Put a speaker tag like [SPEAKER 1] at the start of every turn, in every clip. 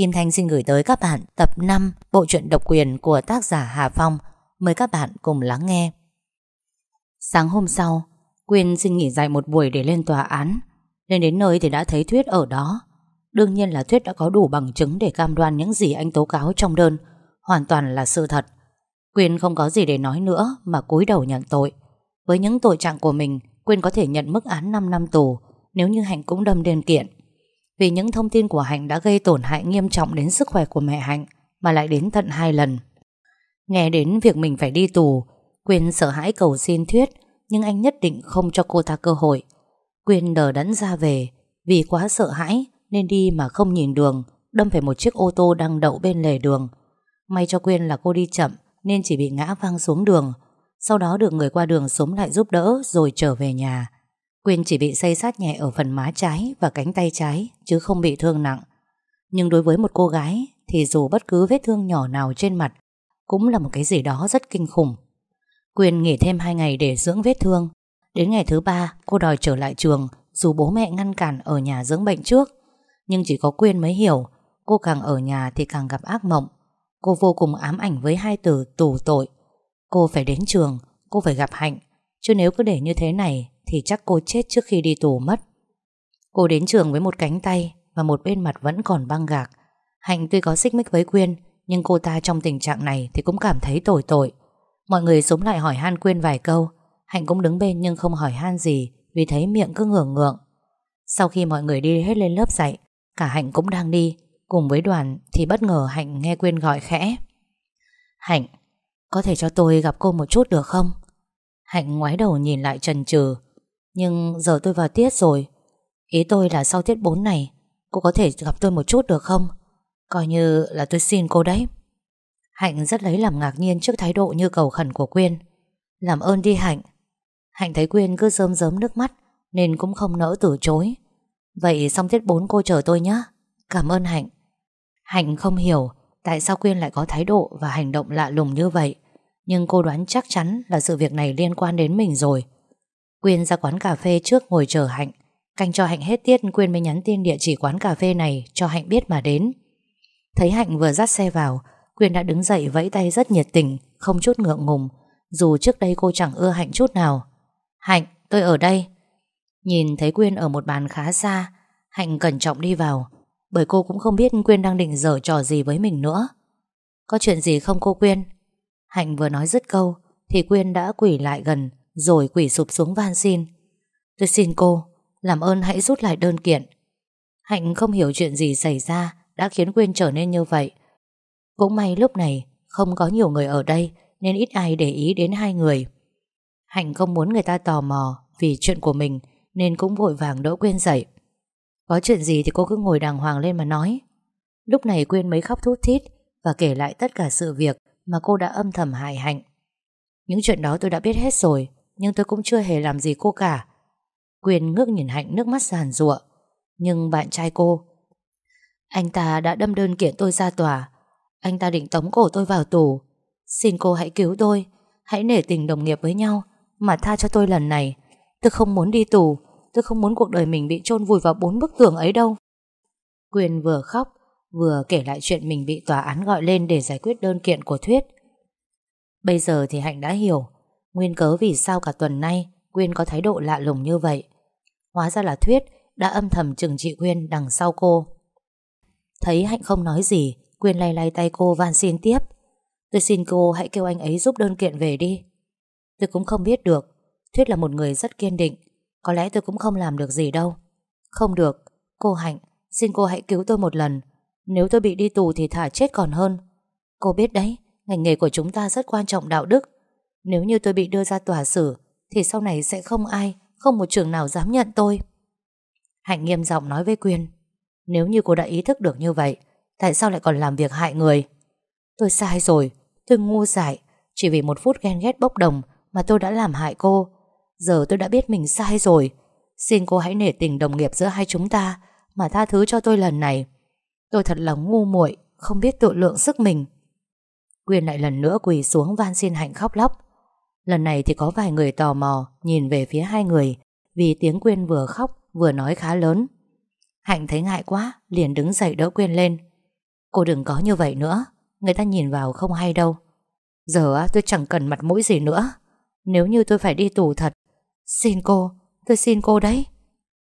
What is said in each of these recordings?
[SPEAKER 1] Kim Thanh xin gửi tới các bạn tập 5 bộ truyện độc quyền của tác giả Hà Phong. Mời các bạn cùng lắng nghe. Sáng hôm sau, Quyên xin nghỉ dài một buổi để lên tòa án. Lên đến nơi thì đã thấy Thuyết ở đó. Đương nhiên là Thuyết đã có đủ bằng chứng để cam đoan những gì anh tố cáo trong đơn. Hoàn toàn là sự thật. Quyên không có gì để nói nữa mà cúi đầu nhận tội. Với những tội trạng của mình, Quyên có thể nhận mức án 5 năm tù nếu như Hạnh cũng đâm đơn kiện. Vì những thông tin của Hạnh đã gây tổn hại nghiêm trọng đến sức khỏe của mẹ Hạnh mà lại đến tận hai lần. Nghe đến việc mình phải đi tù, Quyên sợ hãi cầu xin Thuyết nhưng anh nhất định không cho cô ta cơ hội. Quyên đờ đẫn ra về vì quá sợ hãi nên đi mà không nhìn đường đâm phải một chiếc ô tô đang đậu bên lề đường. May cho Quyên là cô đi chậm nên chỉ bị ngã văng xuống đường. Sau đó được người qua đường sống lại giúp đỡ rồi trở về nhà. Quyên chỉ bị xây sát nhẹ ở phần má trái và cánh tay trái chứ không bị thương nặng. Nhưng đối với một cô gái thì dù bất cứ vết thương nhỏ nào trên mặt cũng là một cái gì đó rất kinh khủng. Quyên nghỉ thêm 2 ngày để dưỡng vết thương. Đến ngày thứ ba cô đòi trở lại trường dù bố mẹ ngăn cản ở nhà dưỡng bệnh trước. Nhưng chỉ có Quyên mới hiểu cô càng ở nhà thì càng gặp ác mộng. Cô vô cùng ám ảnh với hai từ tù tội. Cô phải đến trường, cô phải gặp Hạnh. Chứ nếu cứ để như thế này thì chắc cô chết trước khi đi tù mất. Cô đến trường với một cánh tay và một bên mặt vẫn còn băng gạc. Hạnh tuy có xích mích với Quyên nhưng cô ta trong tình trạng này thì cũng cảm thấy tội tội. Mọi người súng lại hỏi han Quyên vài câu. Hạnh cũng đứng bên nhưng không hỏi han gì vì thấy miệng cứ ngượng ngượng. Sau khi mọi người đi hết lên lớp dạy, cả Hạnh cũng đang đi. Cùng với đoàn thì bất ngờ Hạnh nghe Quyên gọi khẽ. Hạnh, có thể cho tôi gặp cô một chút được không? Hạnh ngoái đầu nhìn lại trần trừ nhưng giờ tôi vào tiết rồi. Ý tôi là sau tiết 4 này, Cô có thể gặp tôi một chút được không? Coi như là tôi xin cô đấy. Hạnh rất lấy làm ngạc nhiên Trước thái độ như cầu khẩn của Quyên. Làm ơn đi Hạnh. Hạnh thấy Quyên cứ rơm rớm nước mắt, Nên cũng không nỡ từ chối. Vậy xong tiết 4 cô chờ tôi nhé Cảm ơn Hạnh. Hạnh không hiểu Tại sao Quyên lại có thái độ Và hành động lạ lùng như vậy, Nhưng cô đoán chắc chắn là sự việc này liên quan đến mình rồi. Quyên ra quán cà phê trước ngồi chờ Hạnh. Canh cho Hạnh hết tiết, Quyên mới nhắn tin địa chỉ quán cà phê này Cho Hạnh biết mà đến. Thấy Hạnh vừa dắt xe vào, Quyên đã đứng dậy vẫy tay rất nhiệt tình, Không chút ngượng ngùng. Dù trước đây cô chẳng ưa Hạnh chút nào. Hạnh, tôi ở đây. Nhìn thấy Quyên ở một bàn khá xa, Hạnh cẩn trọng đi vào, Bởi cô cũng không biết Quyên đang định dở trò gì với mình nữa. Có chuyện gì không cô Quyên? Hạnh vừa nói dứt câu, Thì Quyên đã quỷ lại gần rồi quỷ sụp xuống van xin. Tôi xin cô, Làm ơn hãy rút lại đơn kiện. Hạnh không hiểu chuyện gì xảy ra Đã khiến Quyên trở nên như vậy. Cũng may lúc này Không có nhiều người ở đây Nên ít ai để ý đến hai người. Hạnh không muốn người ta tò mò Vì chuyện của mình Nên cũng vội vàng đỡ Quyên dậy. Có chuyện gì thì cô cứ ngồi đàng hoàng lên mà nói. Lúc này Quyên mới khóc thút thít Và kể lại tất cả sự việc Mà cô đã âm thầm hại Hạnh. Những chuyện đó tôi đã biết hết rồi nhưng tôi cũng chưa hề làm gì cô cả. Quyền ngước nhìn Hạnh nước mắt giàn rụa Nhưng bạn trai cô? Anh ta đã đâm đơn kiện tôi ra tòa. Anh ta định tống cổ tôi vào tù. Xin cô hãy cứu tôi. Hãy nể tình đồng nghiệp với nhau Mà tha cho tôi lần này. Tôi không muốn đi tù. Tôi không muốn cuộc đời mình bị chôn vùi vào bốn bức tường ấy đâu. Quyền vừa khóc, Vừa kể lại chuyện mình bị tòa án gọi lên Để giải quyết đơn kiện của Thuyết. Bây giờ thì Hạnh đã hiểu. Nguyên cớ vì sao cả tuần nay Quyên có thái độ lạ lùng như vậy? Hóa ra là Thuyết đã âm thầm chừng trị Quyên đằng sau cô. Thấy Hạnh không nói gì, Quyên lay lay tay cô van xin tiếp. Tôi xin cô hãy kêu anh ấy giúp đơn kiện về đi. Tôi cũng không biết được, Thuyết là một người rất kiên định, Có lẽ tôi cũng không làm được gì đâu. Không được, Cô Hạnh, Xin cô hãy cứu tôi một lần. Nếu tôi bị đi tù thì thả chết còn hơn. Cô biết đấy, Ngành nghề của chúng ta rất quan trọng đạo đức nếu như tôi bị đưa ra tòa xử, Thì sau này sẽ không ai, Không một trường nào dám nhận tôi. Hạnh nghiêm giọng nói với Quyên, Nếu như cô đã ý thức được như vậy, Tại sao lại còn làm việc hại người? Tôi sai rồi, Tôi ngu dại, Chỉ vì một phút ghen ghét bốc đồng Mà tôi đã làm hại cô. Giờ tôi đã biết mình sai rồi. Xin cô hãy nể tình đồng nghiệp giữa hai chúng ta Mà tha thứ cho tôi lần này. Tôi thật là ngu muội, Không biết tự lượng sức mình. Quyên lại lần nữa quỳ xuống van xin Hạnh khóc lóc. Lần này thì có vài người tò mò nhìn về phía hai người vì tiếng Quyên vừa khóc vừa nói khá lớn. Hạnh thấy ngại quá, liền đứng dậy đỡ Quyên lên. Cô đừng có như vậy nữa Người ta nhìn vào không hay đâu. Giờ tôi chẳng cần mặt mũi gì nữa. Nếu như tôi phải đi tù thật Xin cô, tôi xin cô đấy.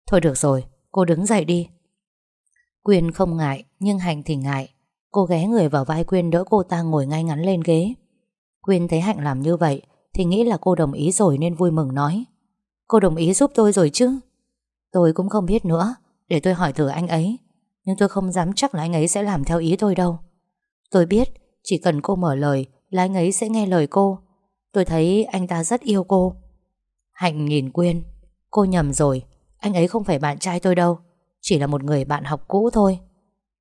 [SPEAKER 1] Thôi được rồi, cô đứng dậy đi. Quyên không ngại Nhưng Hạnh thì ngại. Cô ghé người vào vai Quyên đỡ cô ta ngồi ngay ngắn lên ghế. Quyên thấy Hạnh làm như vậy thì nghĩ là cô đồng ý rồi nên vui mừng nói. Cô đồng ý giúp tôi rồi chứ? Tôi cũng không biết nữa. Để tôi hỏi thử anh ấy. Nhưng tôi không dám chắc là anh ấy sẽ làm theo ý tôi đâu. Tôi biết, Chỉ cần cô mở lời Là anh ấy sẽ nghe lời cô. Tôi thấy anh ta rất yêu cô. Hạnh nhìn Quyên. Cô nhầm rồi. Anh ấy không phải bạn trai tôi đâu. Chỉ là một người bạn học cũ thôi.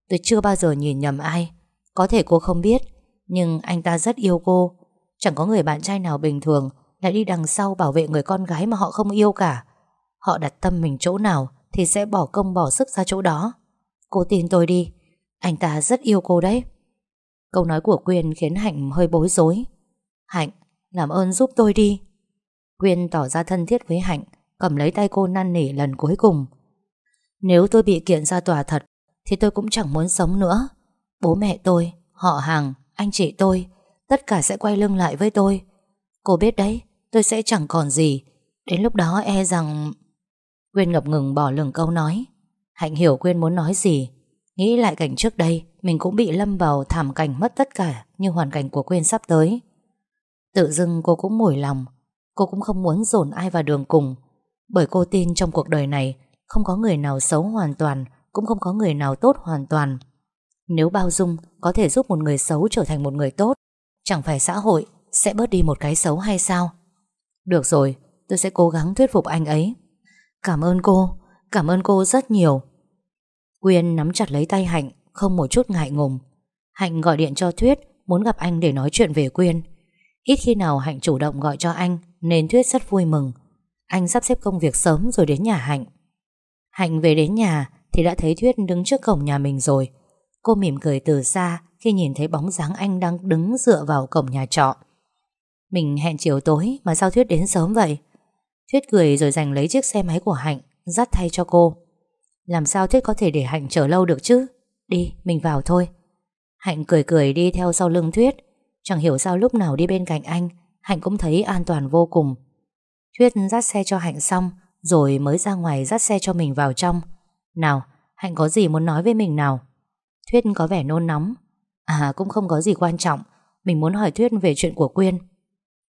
[SPEAKER 1] Tôi chưa bao giờ nhìn nhầm ai. Có thể cô không biết, Nhưng anh ta rất yêu cô. Chẳng có người bạn trai nào bình thường Lại đi đằng sau bảo vệ người con gái mà họ không yêu cả. Họ đặt tâm mình chỗ nào Thì sẽ bỏ công bỏ sức ra chỗ đó. Cô tin tôi đi Anh ta rất yêu cô đấy. Câu nói của Quyên khiến Hạnh hơi bối rối. Hạnh làm ơn giúp tôi đi. Quyên tỏ ra thân thiết với Hạnh Cầm lấy tay cô năn nỉ lần cuối cùng. Nếu tôi bị kiện ra tòa thật Thì tôi cũng chẳng muốn sống nữa. Bố mẹ tôi, họ hàng, anh chị tôi Tất cả sẽ quay lưng lại với tôi. Cô biết đấy, Tôi sẽ chẳng còn gì. Đến lúc đó e rằng Quyên ngập ngừng bỏ lửng câu nói. Hạnh hiểu Quyên muốn nói gì. Nghĩ lại cảnh trước đây, Mình cũng bị lâm vào thảm cảnh mất tất cả Như hoàn cảnh của Quyên sắp tới. Tự dưng cô cũng mủi lòng. Cô cũng không muốn dồn ai vào đường cùng. Bởi cô tin trong cuộc đời này, Không có người nào xấu hoàn toàn, Cũng không có người nào tốt hoàn toàn. Nếu bao dung, có thể giúp một người xấu trở thành một người tốt. Chẳng phải xã hội Sẽ bớt đi một cái xấu hay sao? Được rồi, Tôi sẽ cố gắng thuyết phục anh ấy. Cảm ơn cô, Cảm ơn cô rất nhiều. Quyên nắm chặt lấy tay Hạnh, Không một chút ngại ngùng. Hạnh gọi điện cho Thuyết, Muốn gặp anh để nói chuyện về Quyên. Ít khi nào Hạnh chủ động gọi cho anh, Nên Thuyết rất vui mừng. Anh sắp xếp công việc sớm rồi đến nhà Hạnh. Hạnh về đến nhà Thì đã thấy Thuyết đứng trước cổng nhà mình rồi. Cô mỉm cười từ xa khi nhìn thấy bóng dáng anh đang đứng dựa vào cổng nhà trọ. Mình hẹn chiều tối, Mà sao Thuyết đến sớm vậy? Thuyết cười rồi giành lấy chiếc xe máy của Hạnh, Dắt thay cho cô. Làm sao Thuyết có thể để Hạnh chờ lâu được chứ? Đi, mình vào thôi. Hạnh cười cười đi theo sau lưng Thuyết. Chẳng hiểu sao lúc nào đi bên cạnh anh, Hạnh cũng thấy an toàn vô cùng. Thuyết dắt xe cho Hạnh xong, Rồi mới ra ngoài dắt xe cho mình vào trong. Nào, Hạnh có gì muốn nói với mình nào? Thuyết có vẻ nôn nóng. À cũng không có gì quan trọng Mình muốn hỏi Thuyết về chuyện của Quyên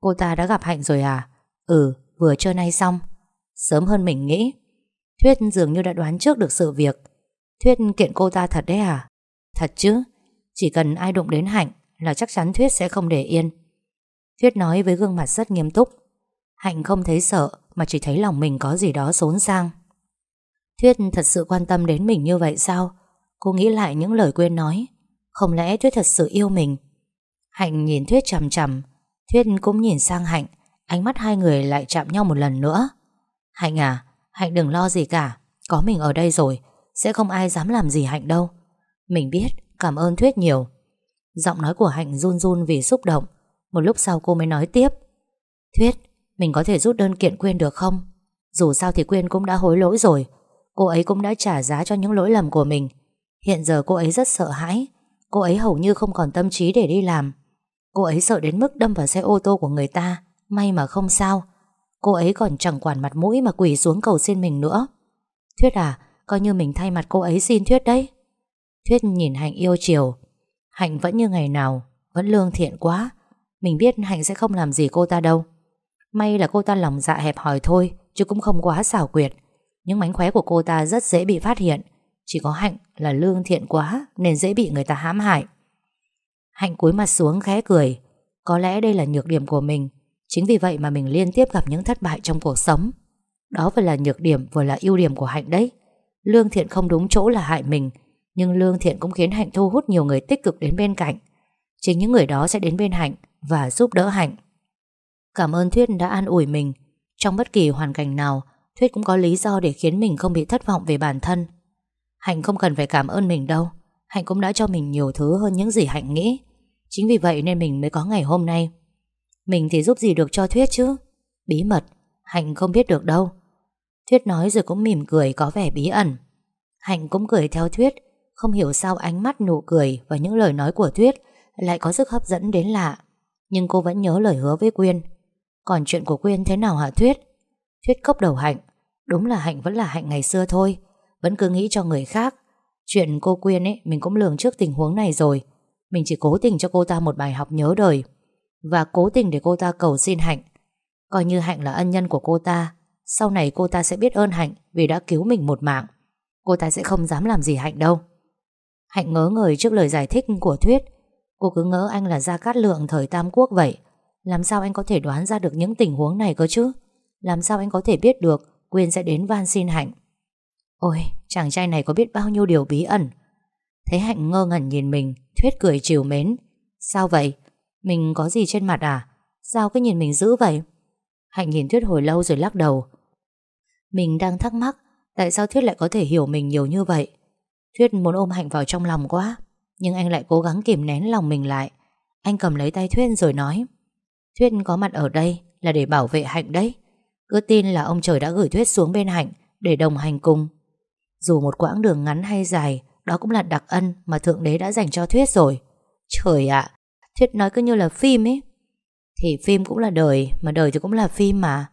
[SPEAKER 1] Cô ta đã gặp Hạnh rồi à Ừ vừa trưa nay xong Sớm hơn mình nghĩ Thuyết dường như đã đoán trước được sự việc Thuyết kiện cô ta thật đấy à Thật chứ Chỉ cần ai đụng đến Hạnh là chắc chắn Thuyết sẽ không để yên. Thuyết nói với gương mặt rất nghiêm túc. Hạnh không thấy sợ, mà chỉ thấy lòng mình có gì đó xốn sang. Thuyết thật sự quan tâm đến mình như vậy sao? Cô nghĩ lại những lời quên nói. Không lẽ Thuyết thật sự yêu mình? Hạnh nhìn Thuyết chằm chằm. Thuyết cũng nhìn sang Hạnh. Ánh mắt hai người lại chạm nhau một lần nữa. Hạnh à, Hạnh đừng lo gì cả. Có mình ở đây rồi. Sẽ không ai dám làm gì Hạnh đâu. Mình biết, cảm ơn Thuyết nhiều. Giọng nói của Hạnh run run vì xúc động Một lúc sau cô mới nói tiếp Thuyết, mình có thể rút đơn kiện Quyên được không? Dù sao thì Quyên cũng đã hối lỗi rồi Cô ấy cũng đã trả giá cho những lỗi lầm của mình Hiện giờ cô ấy rất sợ hãi Cô ấy hầu như không còn tâm trí để đi làm. Cô ấy sợ đến mức đâm vào xe ô tô của người ta, May mà không sao. Cô ấy còn chẳng quản mặt mũi mà quỳ xuống cầu xin mình nữa. Thuyết à Coi như mình thay mặt cô ấy xin Thuyết đấy. Thuyết nhìn Hạnh yêu chiều. Hạnh vẫn như ngày nào, Vẫn lương thiện quá. Mình biết Hạnh sẽ không làm gì cô ta đâu. May là cô ta lòng dạ hẹp hòi thôi, Chứ cũng không quá xảo quyệt. Những mánh khóe của cô ta rất dễ bị phát hiện. Chỉ có Hạnh là lương thiện quá Nên dễ bị người ta hãm hại. Hạnh cúi mặt xuống khẽ cười. Có lẽ đây là nhược điểm của mình. Chính vì vậy mà mình liên tiếp gặp những thất bại trong cuộc sống. Đó vừa là nhược điểm Vừa là ưu điểm của Hạnh đấy. Lương thiện không đúng chỗ là hại mình, nhưng lương thiện cũng khiến Hạnh thu hút nhiều người tích cực đến bên cạnh. Chính những người đó sẽ đến bên Hạnh Và giúp đỡ Hạnh. Cảm ơn Thuyết đã an ủi mình. Trong bất kỳ hoàn cảnh nào, Thuyết cũng có lý do để khiến mình không bị thất vọng về bản thân. Hạnh không cần phải cảm ơn mình đâu. Hạnh cũng đã cho mình nhiều thứ hơn những gì Hạnh nghĩ. Chính vì vậy nên mình mới có ngày hôm nay. Mình thì giúp gì được cho Thuyết chứ? Bí mật, Hạnh không biết được đâu. Thuyết nói rồi cũng mỉm cười, có vẻ bí ẩn. Hạnh cũng cười theo Thuyết, Không hiểu sao ánh mắt nụ cười Và những lời nói của Thuyết Lại có sức hấp dẫn đến lạ. Nhưng cô vẫn nhớ lời hứa với Quyên. Còn chuyện của Quyên thế nào hả Thuyết? Thuyết cốc đầu Hạnh. Đúng là Hạnh vẫn là Hạnh ngày xưa thôi. Vẫn cứ nghĩ cho người khác. Chuyện cô Quyên ấy, Mình cũng lường trước tình huống này rồi. Mình chỉ cố tình cho cô ta một bài học nhớ đời. Và cố tình để cô ta cầu xin Hạnh. Coi như Hạnh là ân nhân của cô ta, Sau này cô ta sẽ biết ơn Hạnh Vì đã cứu mình một mạng. Cô ta sẽ không dám làm gì Hạnh đâu. Hạnh ngớ người trước lời giải thích của Thuyết. Cô cứ ngỡ anh là Gia Cát Lượng thời Tam Quốc vậy. Làm sao anh có thể đoán ra được những tình huống này cơ chứ? Làm sao anh có thể biết được Quyên sẽ đến van xin Hạnh? Ôi, chàng trai này có biết bao nhiêu điều bí ẩn. Thấy Hạnh ngơ ngẩn nhìn mình, Thuyết cười chiều mến. Sao vậy? Mình có gì trên mặt à? Sao cứ nhìn mình dữ vậy? Hạnh nhìn Thuyết hồi lâu rồi lắc đầu. Mình đang thắc mắc, Tại sao Thuyết lại có thể hiểu mình nhiều như vậy? Thuyết muốn ôm Hạnh vào trong lòng quá, Nhưng anh lại cố gắng kìm nén lòng mình lại. Anh cầm lấy tay Thuyết rồi nói, Thuyết có mặt ở đây Là để bảo vệ Hạnh đấy. Cứ tin là ông trời đã gửi Thuyết xuống bên Hạnh Để đồng hành cùng. Dù một quãng đường ngắn hay dài, Đó cũng là đặc ân mà Thượng Đế đã dành cho Thuyết rồi. Trời ạ, Thuyết nói cứ như là phim ấy. Thì phim cũng là đời, Mà đời thì cũng là phim mà.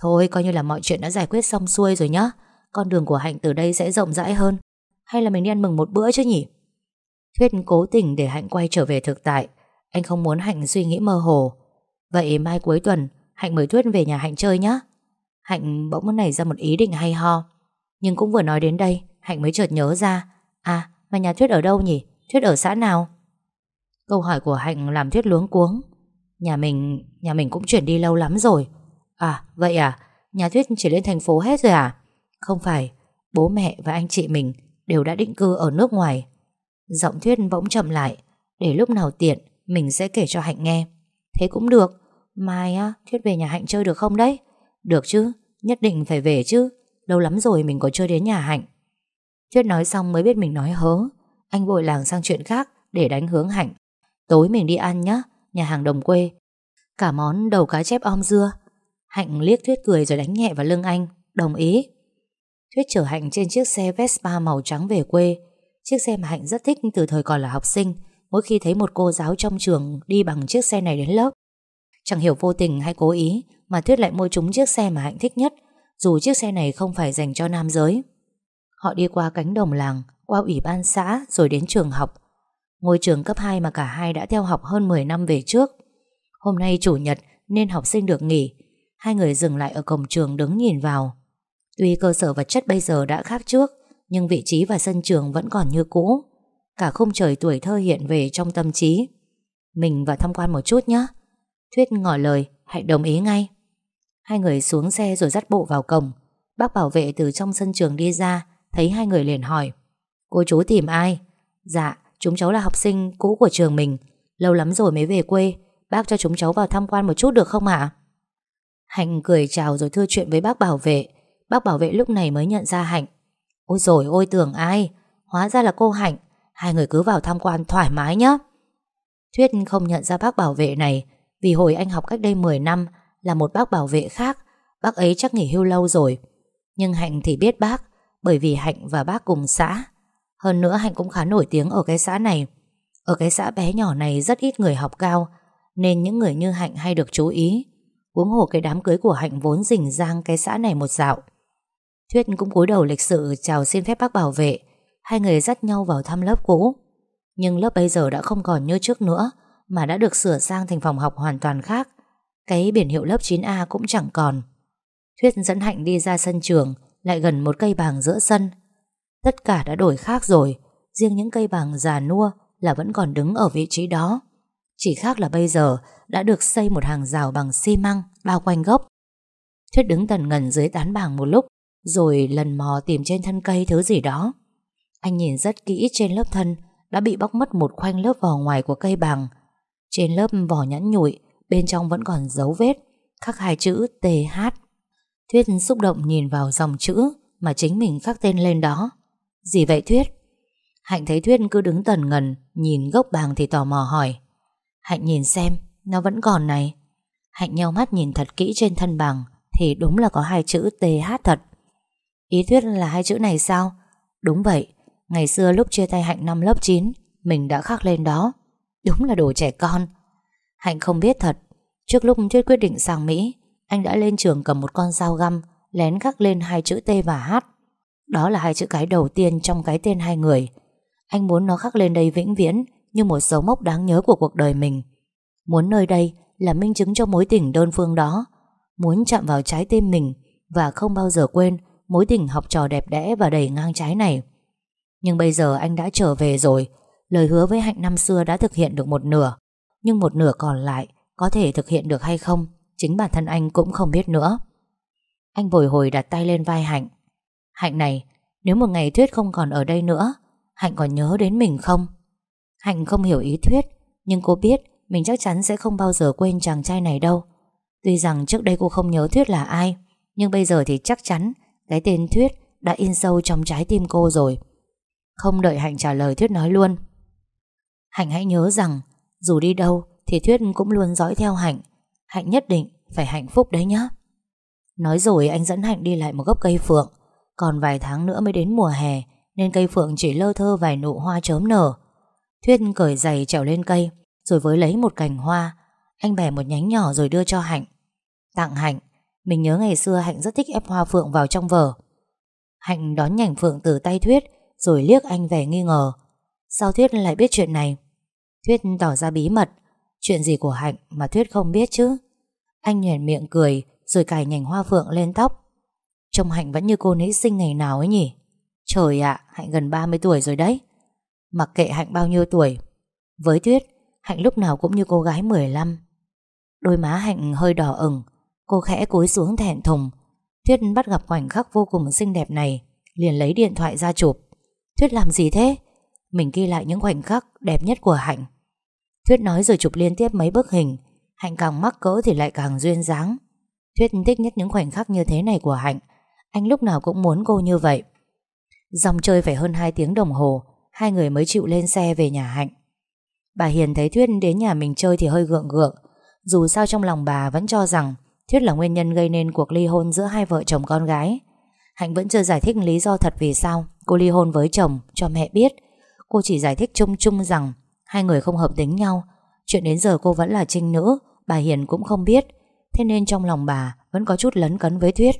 [SPEAKER 1] Thôi, coi như là mọi chuyện đã giải quyết xong xuôi rồi nhá. Con đường của Hạnh từ đây sẽ rộng rãi hơn. Hay là mình đi ăn mừng một bữa chứ nhỉ? Thuyết cố tình để Hạnh quay trở về thực tại. Anh không muốn Hạnh suy nghĩ mơ hồ. Vậy mai cuối tuần, Hạnh mời Thuyết về nhà Hạnh chơi nhá. Hạnh bỗng nảy ra một ý định hay ho. Nhưng cũng vừa nói đến đây, Hạnh mới chợt nhớ ra À mà nhà Thuyết ở đâu nhỉ? Thuyết ở xã nào? Câu hỏi của Hạnh làm Thuyết luống cuống. Nhà mình Nhà mình cũng chuyển đi lâu lắm rồi. À vậy à? Nhà Thuyết chỉ lên thành phố hết rồi à? Không phải, Bố mẹ và anh chị mình Đều đã định cư ở nước ngoài. Giọng Thuyết bỗng chậm lại, Để lúc nào tiện, Mình sẽ kể cho Hạnh nghe. Thế cũng được. Mai á, Thuyết về nhà Hạnh chơi được không đấy? Được chứ, Nhất định phải về chứ. Lâu lắm rồi mình có chơi đến nhà Hạnh. Thuyết nói xong mới biết mình nói hớ. Anh vội làng sang chuyện khác Để đánh hướng Hạnh. Tối mình đi ăn nhá, Nhà hàng đồng quê. Cả món đầu cá chép om dưa. Hạnh liếc Thuyết cười rồi đánh nhẹ vào lưng anh. Đồng ý. Thuyết chở Hạnh trên chiếc xe Vespa màu trắng về quê. Chiếc xe mà Hạnh rất thích từ thời còn là học sinh. Mỗi khi thấy một cô giáo trong trường Đi bằng chiếc xe này đến lớp. Chẳng hiểu vô tình hay cố ý, Mà Thuyết lại mua trúng chiếc xe mà Hạnh thích nhất. Dù chiếc xe này không phải dành cho nam giới. Họ đi qua cánh đồng làng, Qua ủy ban xã, rồi đến trường học. Ngôi trường cấp 2 mà cả hai đã theo học hơn 10 năm về trước. Hôm nay chủ nhật nên học sinh được nghỉ. Hai người dừng lại ở cổng trường đứng nhìn vào. Tuy cơ sở vật chất bây giờ đã khác trước, Nhưng vị trí và sân trường vẫn còn như cũ. Cả khung trời tuổi thơ hiện về trong tâm trí. Mình vào tham quan một chút nhé Thuyết ngỏ lời, hãy đồng ý ngay. Hai người xuống xe rồi dắt bộ vào cổng. Bác bảo vệ từ trong sân trường đi ra, Thấy hai người liền hỏi, Cô chú tìm ai? Dạ chúng cháu là học sinh cũ của trường mình. Lâu lắm rồi mới về quê. Bác cho chúng cháu vào tham quan một chút được không ạ? Hạnh cười chào rồi thưa chuyện với bác bảo vệ. Bác bảo vệ lúc này mới nhận ra Hạnh. Ôi rồi ôi tưởng ai? Hóa ra là cô Hạnh. Hai người cứ vào tham quan thoải mái nhé Thuyết không nhận ra bác bảo vệ này Vì hồi anh học cách đây 10 năm là một bác bảo vệ khác, Bác ấy chắc nghỉ hưu lâu rồi. Nhưng Hạnh thì biết bác, Bởi vì Hạnh và bác cùng xã. Hơn nữa Hạnh cũng khá nổi tiếng ở cái xã này. Ở cái xã bé nhỏ này rất ít người học cao, Nên những người như Hạnh hay được chú ý. Uống hồ cái đám cưới của Hạnh vốn rình rang cái xã này một dạo. Thuyết cũng cúi đầu lịch sự chào xin phép bác bảo vệ. Hai người dắt nhau vào thăm lớp cũ. Nhưng lớp bây giờ đã không còn như trước nữa, Mà đã được sửa sang thành phòng học hoàn toàn khác. Cái biển hiệu lớp 9A cũng chẳng còn. Thuyết dẫn Hạnh đi ra sân trường, Lại gần một cây bàng giữa sân. Tất cả đã đổi khác rồi, Riêng những cây bàng già nua Là vẫn còn đứng ở vị trí đó. Chỉ khác là bây giờ Đã được xây một hàng rào bằng xi măng Bao quanh gốc. Thuyết đứng tần ngần dưới tán bàng một lúc, Rồi lần mò tìm trên thân cây thứ gì đó. Anh nhìn rất kỹ trên lớp thân, Đã bị bóc mất một khoanh lớp vỏ ngoài của cây bàng. Trên lớp vỏ nhẵn nhụi Bên trong vẫn còn dấu vết, Khắc hai chữ TH Thuyết xúc động nhìn vào dòng chữ Mà chính mình khắc tên lên đó. Gì vậy Thuyết? Hạnh thấy Thuyết cứ đứng tần ngần, Nhìn gốc bàng thì tò mò hỏi. Hạnh nhìn xem, Nó vẫn còn này. Hạnh nhau mắt nhìn thật kỹ trên thân bằng Thì đúng là có hai chữ TH thật. Ý Thuyết là hai chữ này sao? Đúng vậy, Ngày xưa lúc chia tay Hạnh năm lớp 9 Mình đã khắc lên đó. Đúng là đồ trẻ con. Hạnh không biết thật. Trước lúc Tuyết quyết định sang Mỹ, Anh đã lên trường cầm một con dao găm, Lén khắc lên hai chữ T và H. Đó là hai chữ cái đầu tiên trong cái tên hai người. Anh muốn nó khắc lên đây vĩnh viễn Như một dấu mốc đáng nhớ của cuộc đời mình. Muốn nơi đây là minh chứng cho mối tình đơn phương đó. Muốn chạm vào trái tim mình Và không bao giờ quên Mối tình học trò đẹp đẽ và đầy ngang trái này. Nhưng bây giờ anh đã trở về rồi. Lời hứa với Hạnh năm xưa đã thực hiện được một nửa. Nhưng một nửa còn lại Có thể thực hiện được hay không, Chính bản thân anh cũng không biết nữa. Anh bồi hồi đặt tay lên vai Hạnh. Hạnh này, Nếu một ngày Thuyết không còn ở đây nữa, Hạnh còn nhớ đến mình không? Hạnh không hiểu ý Thuyết, Nhưng cô biết mình chắc chắn sẽ không bao giờ quên chàng trai này đâu. Tuy rằng trước đây cô không nhớ Thuyết là ai, Nhưng bây giờ thì chắc chắn Cái tên Thuyết đã in sâu trong trái tim cô rồi. Không đợi Hạnh trả lời Thuyết nói luôn. Hạnh hãy nhớ rằng dù đi đâu thì Thuyết cũng luôn dõi theo Hạnh. Hạnh nhất định phải hạnh phúc đấy nhá. Nói rồi anh dẫn Hạnh đi lại một gốc cây phượng. Còn vài tháng nữa mới đến mùa hè, Nên cây phượng chỉ lơ thơ vài nụ hoa chớm nở. Thuyết cởi giày trèo lên cây, Rồi với lấy một cành hoa, Anh bẻ một nhánh nhỏ rồi đưa cho Hạnh. Tặng Hạnh, Mình nhớ ngày xưa Hạnh rất thích ép hoa phượng vào trong vở. Hạnh đón nhành phượng từ tay Thuyết, Rồi liếc anh vẻ nghi ngờ. Sao Thuyết lại biết chuyện này? Thuyết tỏ ra bí mật. Chuyện gì của Hạnh mà Thuyết không biết chứ? Anh nhèn miệng cười, Rồi cài nhành hoa phượng lên tóc. Trông Hạnh vẫn như cô nữ sinh ngày nào ấy nhỉ? Trời ạ, Hạnh gần 30 tuổi rồi đấy. Mặc kệ Hạnh bao nhiêu tuổi. Với Tuyết Hạnh lúc nào cũng như cô gái 15 Đôi má Hạnh hơi đỏ ửng, Cô khẽ cúi xuống thẹn thùng. Tuyết bắt gặp khoảnh khắc vô cùng xinh đẹp này, Liền lấy điện thoại ra chụp. Tuyết làm gì thế? Mình ghi lại những khoảnh khắc đẹp nhất của Hạnh. Thuyết nói rồi chụp liên tiếp mấy bức hình. Hạnh càng mắc cỡ thì lại càng duyên dáng. Thuyết thích nhất những khoảnh khắc như thế này của Hạnh, Anh lúc nào cũng muốn cô như vậy. Dòng chơi phải hơn 2 tiếng đồng hồ, Hai người mới chịu lên xe về nhà Hạnh. Bà Hiền thấy Thuyết đến nhà mình chơi thì hơi gượng gượng. Dù sao trong lòng bà vẫn cho rằng Thuyết là nguyên nhân gây nên cuộc ly hôn giữa hai vợ chồng con gái. Hạnh vẫn chưa giải thích lý do thật vì sao Cô ly hôn với chồng cho mẹ biết. Cô chỉ giải thích chung chung rằng Hai người không hợp tính nhau. Chuyện đến giờ cô vẫn là trinh nữ, Bà Hiền cũng không biết. Thế nên trong lòng bà vẫn có chút lấn cấn với Thuyết.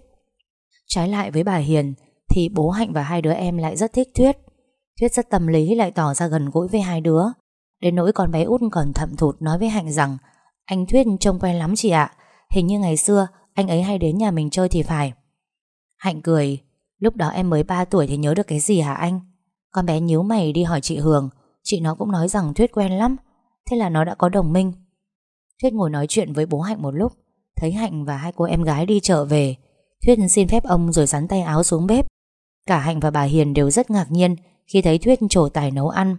[SPEAKER 1] Trái lại với bà Hiền Thì bố Hạnh và hai đứa em lại rất thích Thuyết. Thuyết rất tâm lý, lại tỏ ra gần gũi với hai đứa. Đến nỗi con bé út còn thậm thụt nói với Hạnh rằng, Anh Thuyết trông quen lắm chị ạ. Hình như ngày xưa anh ấy hay đến nhà mình chơi thì phải. Hạnh cười, Lúc đó em mới 3 tuổi thì nhớ được cái gì hả anh? Con bé nhíu mày đi hỏi chị Hường. Chị nó cũng nói rằng Thuyết quen lắm. Thế là nó đã có đồng minh. Thuyết ngồi nói chuyện với bố Hạnh một lúc. Thấy Hạnh và hai cô em gái đi chợ về. Thuyết xin phép ông rồi sắn tay áo xuống bếp. Cả Hạnh và bà Hiền đều rất ngạc nhiên Khi thấy Thuyết trổ tài nấu ăn.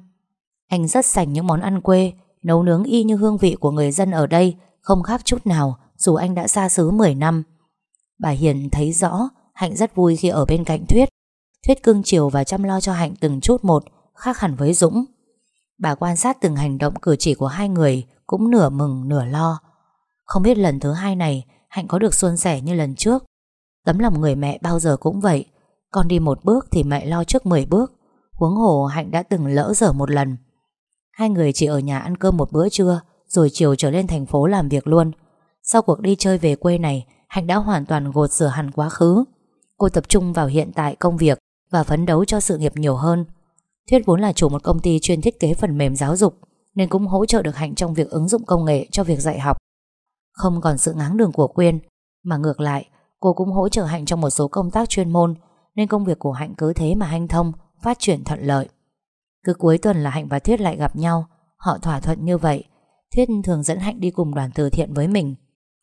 [SPEAKER 1] Anh rất sành những món ăn quê, Nấu nướng y như hương vị của người dân ở đây, Không khác chút nào, Dù anh đã xa xứ 10 năm. Bà Hiền thấy rõ, Hạnh rất vui khi ở bên cạnh Thuyết. Thuyết cưng chiều và chăm lo cho Hạnh từng chút một, Khác hẳn với Dũng. Bà quan sát từng hành động cử chỉ của hai người Cũng nửa mừng, nửa lo. Không biết lần thứ hai này, Hạnh có được suôn sẻ như lần trước. Tấm lòng người mẹ bao giờ cũng vậy. Con đi một bước thì mẹ lo trước 10 bước. Huống hồ Hạnh đã từng lỡ dở một lần. Hai người chỉ ở nhà ăn cơm một bữa trưa, Rồi chiều trở lên thành phố làm việc luôn. Sau cuộc đi chơi về quê này, Hạnh đã hoàn toàn gột rửa hẳn quá khứ. Cô tập trung vào hiện tại công việc. Và phấn đấu cho sự nghiệp nhiều hơn. Thuyết vốn là chủ một công ty chuyên thiết kế phần mềm giáo dục, Nên cũng hỗ trợ được Hạnh trong việc ứng dụng công nghệ cho việc dạy học. Không còn sự ngáng đường của Quyên, Mà ngược lại, Cô cũng hỗ trợ Hạnh trong một số công tác chuyên môn, Nên công việc của Hạnh cứ thế mà hanh thông, Phát triển thuận lợi. Cứ cuối tuần là Hạnh và Thuyết lại gặp nhau, Họ thỏa thuận như vậy. Thuyết thường dẫn Hạnh đi cùng đoàn từ thiện với mình.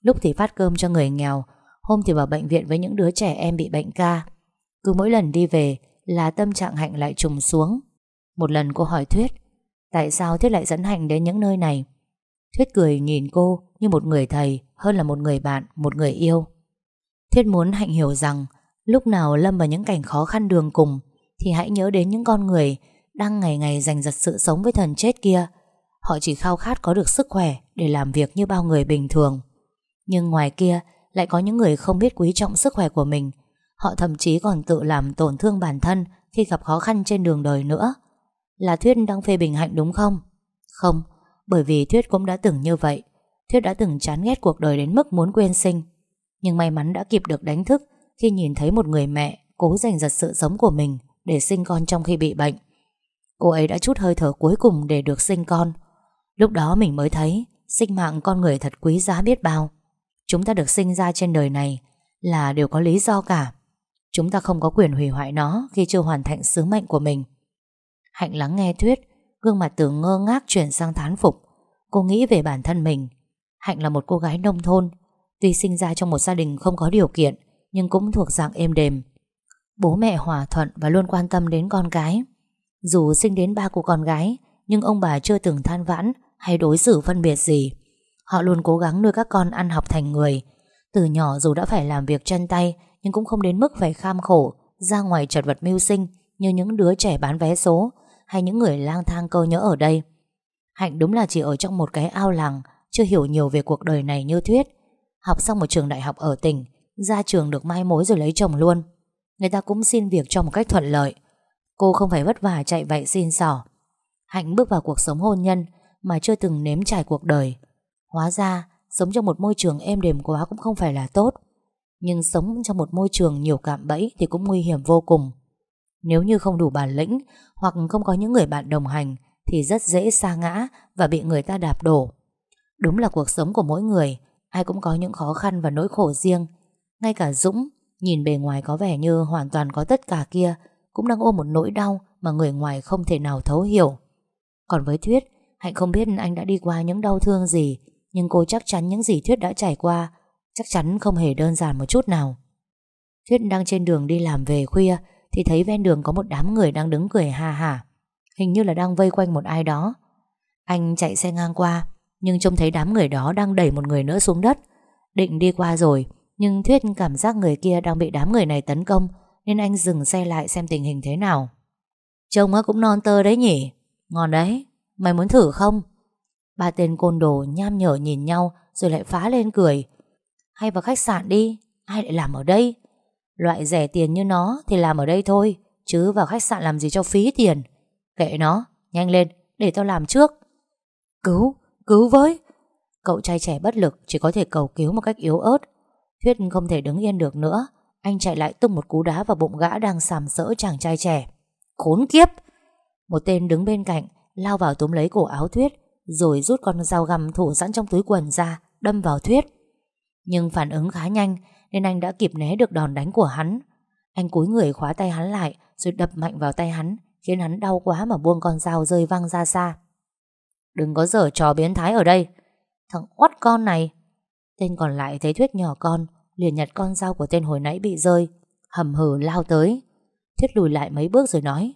[SPEAKER 1] Lúc thì phát cơm cho người nghèo, Hôm thì vào bệnh viện với những đứa trẻ em bị bệnh ca. Cứ mỗi lần đi về Là tâm trạng Hạnh lại trùng xuống một lần cô hỏi Thuyết Tại sao Thuyết lại dẫn Hạnh đến những nơi này Thuyết cười nhìn cô như một người thầy hơn là một người bạn, một người yêu. Thuyết muốn Hạnh hiểu rằng lúc nào lâm vào những cảnh khó khăn đường cùng thì hãy nhớ đến những con người đang ngày ngày giành giật sự sống với thần chết kia. Họ chỉ khao khát có được sức khỏe để làm việc như bao người bình thường. Nhưng ngoài kia lại có những người không biết quý trọng sức khỏe của mình. Họ thậm chí còn tự làm tổn thương bản thân Khi gặp khó khăn trên đường đời nữa. Là Thuyết đang phê bình Hạnh đúng không? Không, bởi vì Thuyết cũng đã từng như vậy. Thuyết đã từng chán ghét cuộc đời đến mức muốn quên sinh. Nhưng may mắn đã kịp được đánh thức Khi nhìn thấy một người mẹ Cố giành giật sự sống của mình Để sinh con trong khi bị bệnh. Cô ấy đã chút hơi thở cuối cùng để được sinh con. Lúc đó mình mới thấy Sinh mạng con người thật quý giá biết bao. Chúng ta được sinh ra trên đời này Là đều có lý do cả. Chúng ta không có quyền hủy hoại nó Khi chưa hoàn thành sứ mệnh của mình. Hạnh lắng nghe Thuyết, Gương mặt từ ngơ ngác chuyển sang thán phục. Cô nghĩ về bản thân mình. Hạnh là một cô gái nông thôn. Tuy sinh ra trong một gia đình không có điều kiện, Nhưng cũng thuộc dạng êm đềm. Bố mẹ hòa thuận và luôn quan tâm đến con cái. Dù sinh đến ba cô con gái, Nhưng ông bà chưa từng than vãn Hay đối xử phân biệt gì. Họ luôn cố gắng nuôi các con ăn học thành người. Từ nhỏ dù đã phải làm việc chân tay nhưng cũng không đến mức phải kham khổ, Ra ngoài chật vật mưu sinh Như những đứa trẻ bán vé số Hay những người lang thang cơ nhỡ ở đây. Hạnh đúng là chỉ ở trong một cái ao làng, Chưa hiểu nhiều về cuộc đời này như Thuyết. Học xong một trường đại học ở tỉnh, Ra trường được mai mối rồi lấy chồng luôn. Người ta cũng xin việc cho một cách thuận lợi. Cô không phải vất vả chạy vậy xin xỏ Hạnh bước vào cuộc sống hôn nhân Mà chưa từng nếm trải cuộc đời. Hóa ra, Sống trong một môi trường êm đềm quá cũng không phải là tốt. Nhưng sống trong một môi trường nhiều cạm bẫy Thì cũng nguy hiểm vô cùng. Nếu như không đủ bản lĩnh Hoặc không có những người bạn đồng hành Thì rất dễ sa ngã Và bị người ta đạp đổ. Đúng là cuộc sống của mỗi người, Ai cũng có những khó khăn và nỗi khổ riêng. Ngay cả Dũng, Nhìn bề ngoài có vẻ như hoàn toàn có tất cả kia, Cũng đang ôm một nỗi đau Mà người ngoài không thể nào thấu hiểu. Còn với Thuyết, Hạnh không biết anh đã đi qua những đau thương gì, Nhưng cô chắc chắn những gì Thuyết đã trải qua Chắc chắn không hề đơn giản một chút nào. Thuyết đang trên đường đi làm về khuya Thì thấy ven đường có một đám người đang đứng cười hà hả Hình như là đang vây quanh một ai đó. Anh chạy xe ngang qua, Nhưng trông thấy đám người đó đang đẩy một người nữa xuống đất. Định đi qua rồi, Nhưng Thuyết cảm giác người kia đang bị đám người này tấn công, Nên anh dừng xe lại xem tình hình thế nào. Trông cũng non tơ đấy nhỉ? Ngon đấy, Mày muốn thử không? Ba tên côn đồ nham nhở nhìn nhau Rồi lại phá lên cười. Hay vào khách sạn đi Ai lại làm ở đây? Loại rẻ tiền như nó thì làm ở đây thôi Chứ vào khách sạn làm gì cho phí tiền. Kệ nó, nhanh lên Để tao làm trước. Cứu, cứu với. Cậu trai trẻ bất lực chỉ có thể cầu cứu một cách yếu ớt. Thuyết không thể đứng yên được nữa Anh chạy lại tung một cú đá vào bụng gã đang sàm sỡ chàng trai trẻ. Khốn kiếp! Một tên đứng bên cạnh Lao vào túm lấy cổ áo Thuyết Rồi rút con dao găm thủ sẵn trong túi quần ra Đâm vào Thuyết. Nhưng phản ứng khá nhanh Nên anh đã kịp né được đòn đánh của hắn. Anh cúi người khóa tay hắn lại Rồi đập mạnh vào tay hắn, Khiến hắn đau quá mà buông con dao rơi văng ra xa. Đừng có dở trò biến thái ở đây. Thằng oắt con này. Tên còn lại thấy Thuyết nhỏ con, Liền nhặt con dao của tên hồi nãy bị rơi, Hầm hừ lao tới. Thuyết lùi lại mấy bước rồi nói,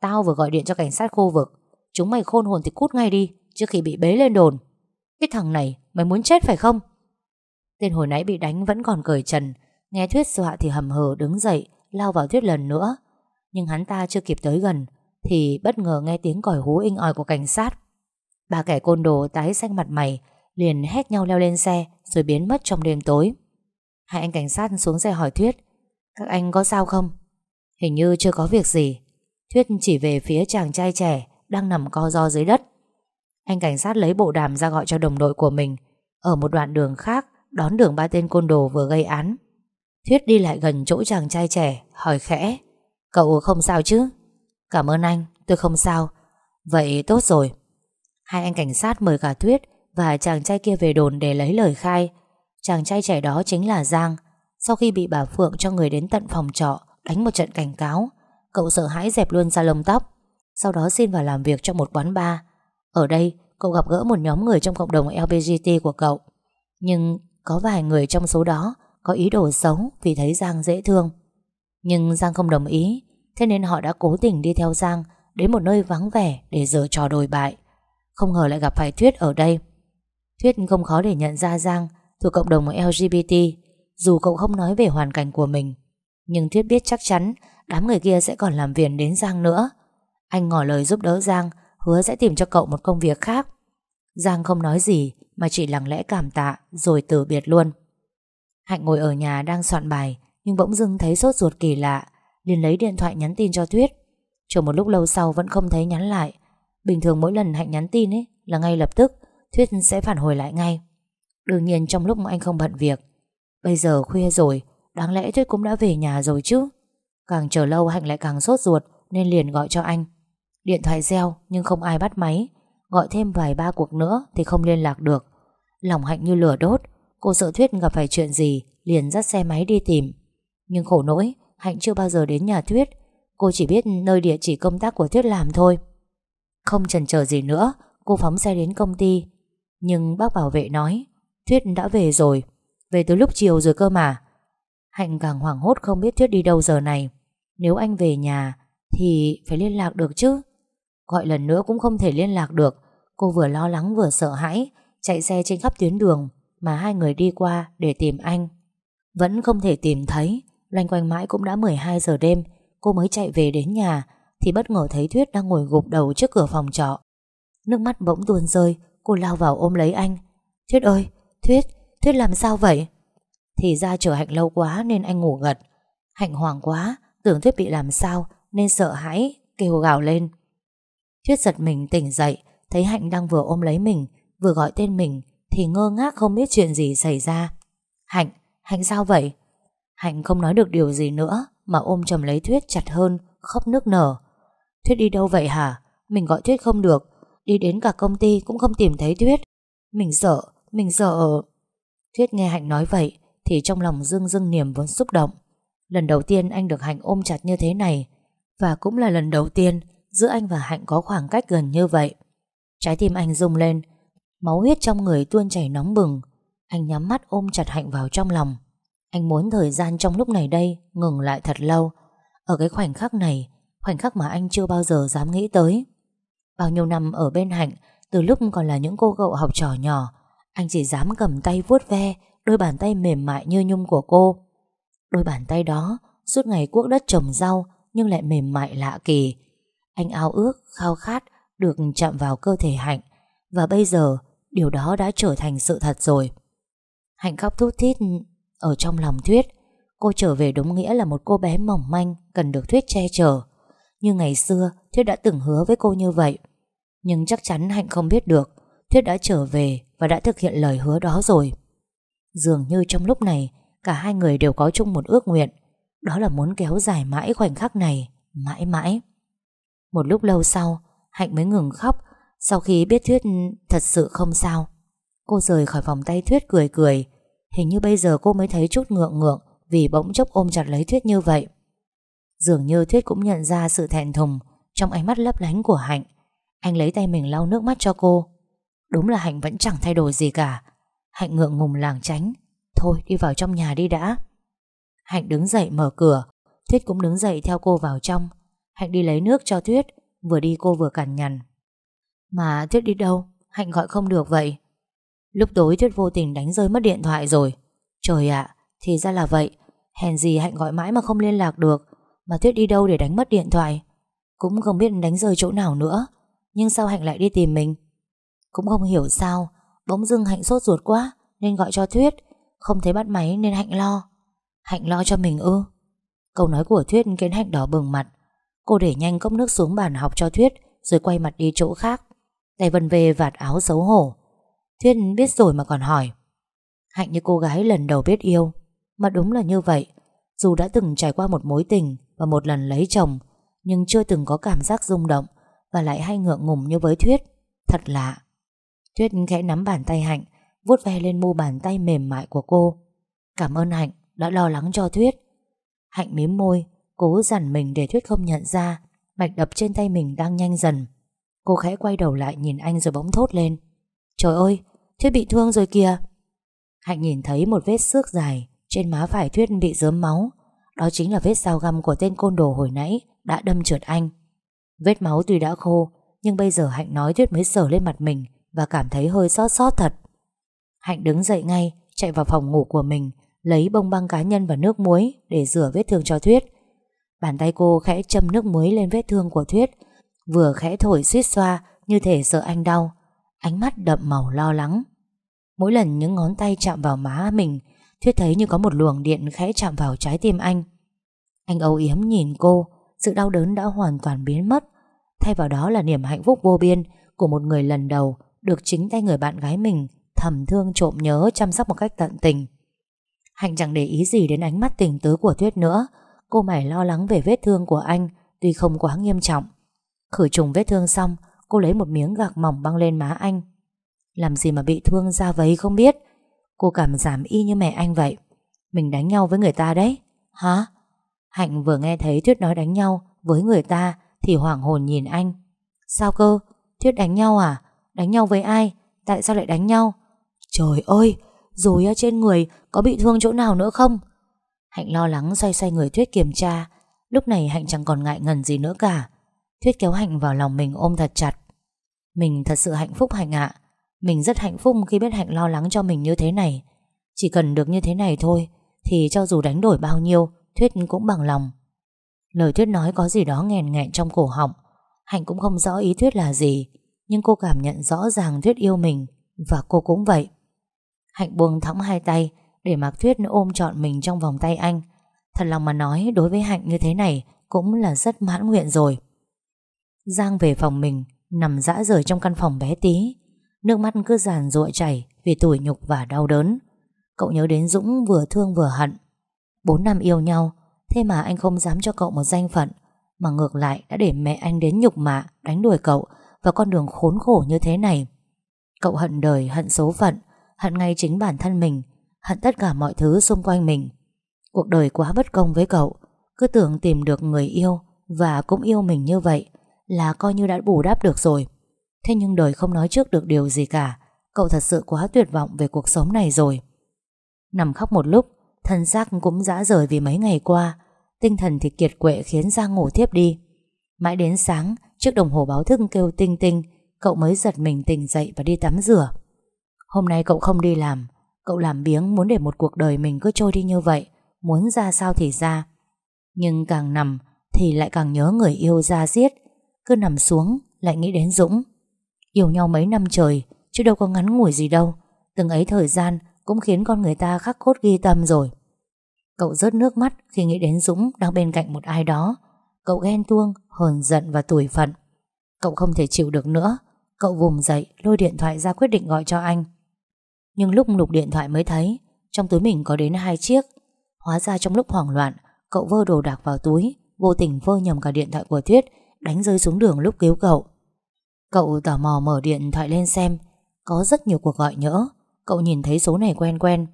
[SPEAKER 1] Tao vừa gọi điện cho cảnh sát khu vực, Chúng mày khôn hồn thì cút ngay đi Trước khi bị bế lên đồn. Cái thằng này mày muốn chết phải không? Tên hồi nãy bị đánh vẫn còn cởi trần. Nghe Thuyết dọa thì hầm hờ đứng dậy, Lao vào Thuyết lần nữa. Nhưng hắn ta chưa kịp tới gần, Thì bất ngờ nghe tiếng còi hú inh ỏi của cảnh sát. Ba kẻ côn đồ tái xanh mặt mày, Liền hét nhau leo lên xe, Rồi biến mất trong đêm tối. Hai anh cảnh sát xuống xe hỏi Thuyết, Các anh có sao không? Hình như chưa có việc gì. Thuyết chỉ về phía chàng trai trẻ Đang nằm co ro dưới đất. Anh cảnh sát lấy bộ đàm ra gọi cho đồng đội của mình. Ở một đoạn đường khác Đón đường ba tên côn đồ vừa gây án. Thuyết đi lại gần chỗ chàng trai trẻ, Hỏi khẽ, Cậu không sao chứ? Cảm ơn anh, tôi không sao. Vậy tốt rồi. Hai anh cảnh sát mời cả Thuyết Và chàng trai kia về đồn để lấy lời khai. Chàng trai trẻ đó chính là Giang. Sau khi bị bà Phượng cho người đến tận phòng trọ, Đánh một trận cảnh cáo, Cậu sợ hãi dẹp luôn ra lông tóc. Sau đó xin vào làm việc trong một quán bar. Ở đây, cậu gặp gỡ một nhóm người trong cộng đồng LGBT của cậu. Nhưng có vài người trong số đó Có ý đồ xấu vì thấy Giang dễ thương. Nhưng Giang không đồng ý, Thế nên họ đã cố tình đi theo Giang Đến một nơi vắng vẻ để giở trò đồi bại. Không ngờ lại gặp phải Thuyết ở đây. Thuyết không khó để nhận ra Giang Thuộc cộng đồng LGBT Dù cậu không nói về hoàn cảnh của mình. Nhưng Thuyết biết chắc chắn Đám người kia sẽ còn làm phiền đến Giang nữa. Anh ngỏ lời giúp đỡ Giang, Hứa sẽ tìm cho cậu một công việc khác. Giang không nói gì mà chỉ lặng lẽ cảm tạ, Rồi từ biệt luôn. Hạnh ngồi ở nhà đang soạn bài, Nhưng bỗng dưng thấy sốt ruột kỳ lạ, liền lấy điện thoại nhắn tin cho Tuyết Chờ một lúc lâu sau vẫn không thấy nhắn lại. Bình thường mỗi lần Hạnh nhắn tin ấy Là ngay lập tức, Thuyết sẽ phản hồi lại ngay. Đương nhiên trong lúc anh không bận việc. Bây giờ khuya rồi, Đáng lẽ Thuyết cũng đã về nhà rồi chứ. Càng chờ lâu Hạnh lại càng sốt ruột, Nên liền gọi cho anh. Điện thoại reo, nhưng không ai bắt máy. Gọi thêm vài ba cuộc nữa thì không liên lạc được. Lòng Hạnh như lửa đốt, Cô sợ Thuyết gặp phải chuyện gì, Liền dắt xe máy đi tìm. Nhưng khổ nỗi, Hạnh chưa bao giờ đến nhà Thuyết. Cô chỉ biết nơi địa chỉ công tác của Thuyết làm thôi. Không chần chờ gì nữa, Cô phóng xe đến công ty. Nhưng bác bảo vệ nói, Thuyết đã về rồi, Về từ lúc chiều rồi cơ mà. Hạnh càng hoảng hốt không biết Thuyết đi đâu giờ này. Nếu anh về nhà Thì phải liên lạc được chứ. Gọi lần nữa cũng không thể liên lạc được. Cô vừa lo lắng vừa sợ hãi Chạy xe trên khắp tuyến đường Mà hai người đi qua để tìm anh. Vẫn không thể tìm thấy Loanh quanh mãi cũng đã 12 giờ đêm Cô mới chạy về đến nhà Thì bất ngờ thấy Thuyết đang ngồi gục đầu trước cửa phòng trọ. Nước mắt bỗng tuôn rơi Cô lao vào ôm lấy anh. Thuyết ơi, Thuyết, Thuyết làm sao vậy? Thì ra chờ Hạnh lâu quá nên anh ngủ gật. Hạnh hoảng quá Tưởng Thuyết bị làm sao Nên sợ hãi kêu gào lên. Thuyết giật mình tỉnh dậy Thấy Hạnh đang vừa ôm lấy mình Vừa gọi tên mình Thì ngơ ngác không biết chuyện gì xảy ra. Hạnh, Hạnh sao vậy? Hạnh không nói được điều gì nữa Mà ôm chầm lấy Thuyết chặt hơn Khóc nước nở. Thuyết đi đâu vậy hả? Mình gọi Thuyết không được. Đi đến cả công ty cũng không tìm thấy Thuyết. Mình sợ, mình sợ. Thuyết nghe Hạnh nói vậy Thì trong lòng dưng dưng niềm vốn xúc động. Lần đầu tiên anh được Hạnh ôm chặt như thế này Và cũng là lần đầu tiên Giữa anh và Hạnh có khoảng cách gần như vậy. Trái tim anh rung lên Máu huyết trong người tuôn chảy nóng bừng. Anh nhắm mắt ôm chặt Hạnh vào trong lòng. Anh muốn thời gian trong lúc này đây Ngừng lại thật lâu. Ở cái khoảnh khắc này Khoảnh khắc mà anh chưa bao giờ dám nghĩ tới. Bao nhiêu năm ở bên Hạnh Từ lúc còn là những cô cậu học trò nhỏ Anh chỉ dám cầm tay vuốt ve Đôi bàn tay mềm mại như nhung của cô. Đôi bàn tay đó Suốt ngày cuốc đất trồng rau Nhưng lại mềm mại lạ kỳ. Anh ao ước, khao khát Được chạm vào cơ thể Hạnh. Và bây giờ Điều đó đã trở thành sự thật rồi. Hạnh khóc thút thít Ở trong lòng Thuyết. Cô trở về đúng nghĩa là một cô bé mỏng manh, Cần được Thuyết che chở. Như ngày xưa, Thuyết đã từng hứa với cô như vậy. Nhưng chắc chắn Hạnh không biết được, Thuyết đã trở về và đã thực hiện lời hứa đó rồi. Dường như trong lúc này, Cả hai người đều có chung một ước nguyện. Đó là muốn kéo dài mãi khoảnh khắc này, Mãi mãi. Một lúc lâu sau, Hạnh mới ngừng khóc sau khi biết Thuyết thật sự không sao, Cô rời khỏi vòng tay Thuyết cười cười. Hình như bây giờ cô mới thấy chút ngượng ngượng Vì bỗng chốc ôm chặt lấy Thuyết như vậy. Dường như Thuyết cũng nhận ra sự thẹn thùng Trong ánh mắt lấp lánh của Hạnh. Anh lấy tay mình lau nước mắt cho cô. Đúng là Hạnh vẫn chẳng thay đổi gì cả. Hạnh ngượng ngùng làng tránh. Thôi, đi vào trong nhà đi đã. Hạnh đứng dậy mở cửa. Thuyết cũng đứng dậy theo cô vào trong. Hạnh đi lấy nước cho Thuyết. Vừa đi cô vừa cằn nhằn. Mà Thuyết đi đâu? Hạnh gọi không được vậy. Lúc tối Thuyết vô tình đánh rơi mất điện thoại rồi. Trời ạ, Thì ra là vậy. Hèn gì Hạnh gọi mãi mà không liên lạc được. Mà Thuyết đi đâu để đánh mất điện thoại? Cũng không biết đánh rơi chỗ nào nữa. Nhưng sao Hạnh lại đi tìm mình? Cũng không hiểu sao. Bỗng dưng Hạnh sốt ruột quá, Nên gọi cho Thuyết Không thấy bắt máy nên Hạnh lo. Hạnh lo cho mình ư? Câu nói của Thuyết khiến Hạnh đỏ bừng mặt. Cô để nhanh cốc nước xuống bàn học cho Thuyết Rồi quay mặt đi chỗ khác. Tay vần về vạt áo xấu hổ. Thuyết biết rồi mà còn hỏi. Hạnh như cô gái lần đầu biết yêu. Mà đúng là như vậy. Dù đã từng trải qua một mối tình Và một lần lấy chồng, Nhưng chưa từng có cảm giác rung động Và lại hay ngượng ngùng như với Thuyết. Thật lạ. Thuyết khẽ nắm bàn tay Hạnh, vuốt ve lên mu bàn tay mềm mại của cô. Cảm ơn Hạnh đã lo lắng cho Thuyết. Hạnh mím môi, Cố dằn mình để Thuyết không nhận ra. Mạch đập trên tay mình đang nhanh dần. Cô khẽ quay đầu lại nhìn anh rồi bỗng thốt lên. Trời ơi Thuyết bị thương rồi kìa. Hạnh nhìn thấy một vết xước dài Trên má phải Thuyết bị dớm máu. Đó chính là vết dao găm của tên côn đồ hồi nãy Đã đâm trượt anh. Vết máu tuy đã khô, Nhưng bây giờ Hạnh nói Thuyết mới sờ lên mặt mình Và cảm thấy hơi xót xót thật. Hạnh đứng dậy ngay, Chạy vào phòng ngủ của mình, Lấy bông băng cá nhân và nước muối Để rửa vết thương cho Thuyết. Bàn tay cô khẽ châm nước muối lên vết thương của Thuyết Vừa khẽ thổi suýt xoa, Như thể sợ anh đau. Ánh mắt đậm màu lo lắng. Mỗi lần những ngón tay chạm vào má mình, Thuyết thấy như có một luồng điện khẽ chạm vào trái tim anh. Anh âu yếm nhìn cô, Sự đau đớn đã hoàn toàn biến mất. Thay vào đó là niềm hạnh phúc vô biên Của một người lần đầu, Được chính tay người bạn gái mình Thầm thương trộm nhớ chăm sóc một cách tận tình. Hạnh chẳng để ý gì đến ánh mắt tình tứ của thuyết nữa. Cô mải lo lắng về vết thương của anh, Tuy không quá nghiêm trọng. Khử trùng vết thương xong, Cô lấy một miếng gạc mỏng băng lên má anh Làm gì mà bị thương ra vấy không biết Cô cảm giảm y như mẹ anh vậy Mình đánh nhau với người ta đấy Hả? Hạnh vừa nghe thấy Thuyết nói đánh nhau Với người ta Thì hoảng hồn nhìn anh Sao cơ? Thuyết đánh nhau à? Đánh nhau với ai? Tại sao lại đánh nhau? Trời ơi! Rồi trên người có bị thương chỗ nào nữa không? Hạnh lo lắng xoay xoay người Thuyết kiểm tra Lúc này Hạnh chẳng còn ngại ngần gì nữa cả Thuyết kéo Hạnh vào lòng mình ôm thật chặt. Mình thật sự hạnh phúc Hạnh ạ. Mình rất hạnh phúc khi biết Hạnh lo lắng cho mình như thế này. Chỉ cần được như thế này thôi, Thì cho dù đánh đổi bao nhiêu, Thuyết cũng bằng lòng. Lời Thuyết nói có gì đó nghèn nghẹn trong cổ họng. Hạnh cũng không rõ ý Thuyết là gì, Nhưng cô cảm nhận rõ ràng Thuyết yêu mình, Và cô cũng vậy. Hạnh buông thõng hai tay, Để mặc Thuyết ôm trọn mình trong vòng tay anh. Thật lòng mà nói, đối với Hạnh như thế này Cũng là rất mãn nguyện rồi. Giang về phòng mình Nằm dã rời trong căn phòng bé tí. Nước mắt cứ giàn ruội chảy Vì tủi nhục và đau đớn. Cậu nhớ đến Dũng vừa thương vừa hận. Bốn năm yêu nhau Thế mà anh không dám cho cậu một danh phận Mà ngược lại đã để mẹ anh đến nhục mạ Đánh đuổi cậu Vào con đường khốn khổ như thế này. Cậu hận đời, hận số phận Hận ngay chính bản thân mình Hận tất cả mọi thứ xung quanh mình. Cuộc đời quá bất công với cậu Cứ tưởng tìm được người yêu Và cũng yêu mình như vậy. Là coi như đã bù đắp được rồi. Thế nhưng đời không nói trước được điều gì cả. Cậu thật sự quá tuyệt vọng về cuộc sống này rồi. Nằm khóc một lúc, Thân xác cũng dã rời vì mấy ngày qua. Tinh thần thì kiệt quệ khiến Giang ngủ thiếp đi. Mãi đến sáng, Chiếc đồng hồ báo thức kêu tinh tinh, Cậu mới giật mình tỉnh dậy và đi tắm rửa. Hôm nay cậu không đi làm. Cậu làm biếng muốn để một cuộc đời mình cứ trôi đi như vậy. Muốn ra sao thì ra. Nhưng càng nằm Thì lại càng nhớ người yêu ra giết. Cứ nằm xuống lại nghĩ đến Dũng. Yêu nhau mấy năm trời Chứ đâu có ngắn ngủi gì đâu. Từng ấy thời gian cũng khiến con người ta khắc cốt ghi tâm rồi. Cậu rớt nước mắt khi nghĩ đến Dũng đang bên cạnh một ai đó. Cậu ghen tuông, hờn giận và tủi phận. Cậu không thể chịu được nữa. Cậu vùng dậy lôi điện thoại ra quyết định gọi cho anh. Nhưng lúc lục điện thoại mới thấy Trong túi mình có đến hai chiếc. Hóa ra trong lúc hoảng loạn Cậu vơ đồ đạc vào túi Vô tình vơ nhầm cả điện thoại của Tuyết Đánh rơi xuống đường lúc cứu cậu. Cậu tò mò mở điện thoại lên xem, Có rất nhiều cuộc gọi nhỡ, Cậu nhìn thấy số này quen quen.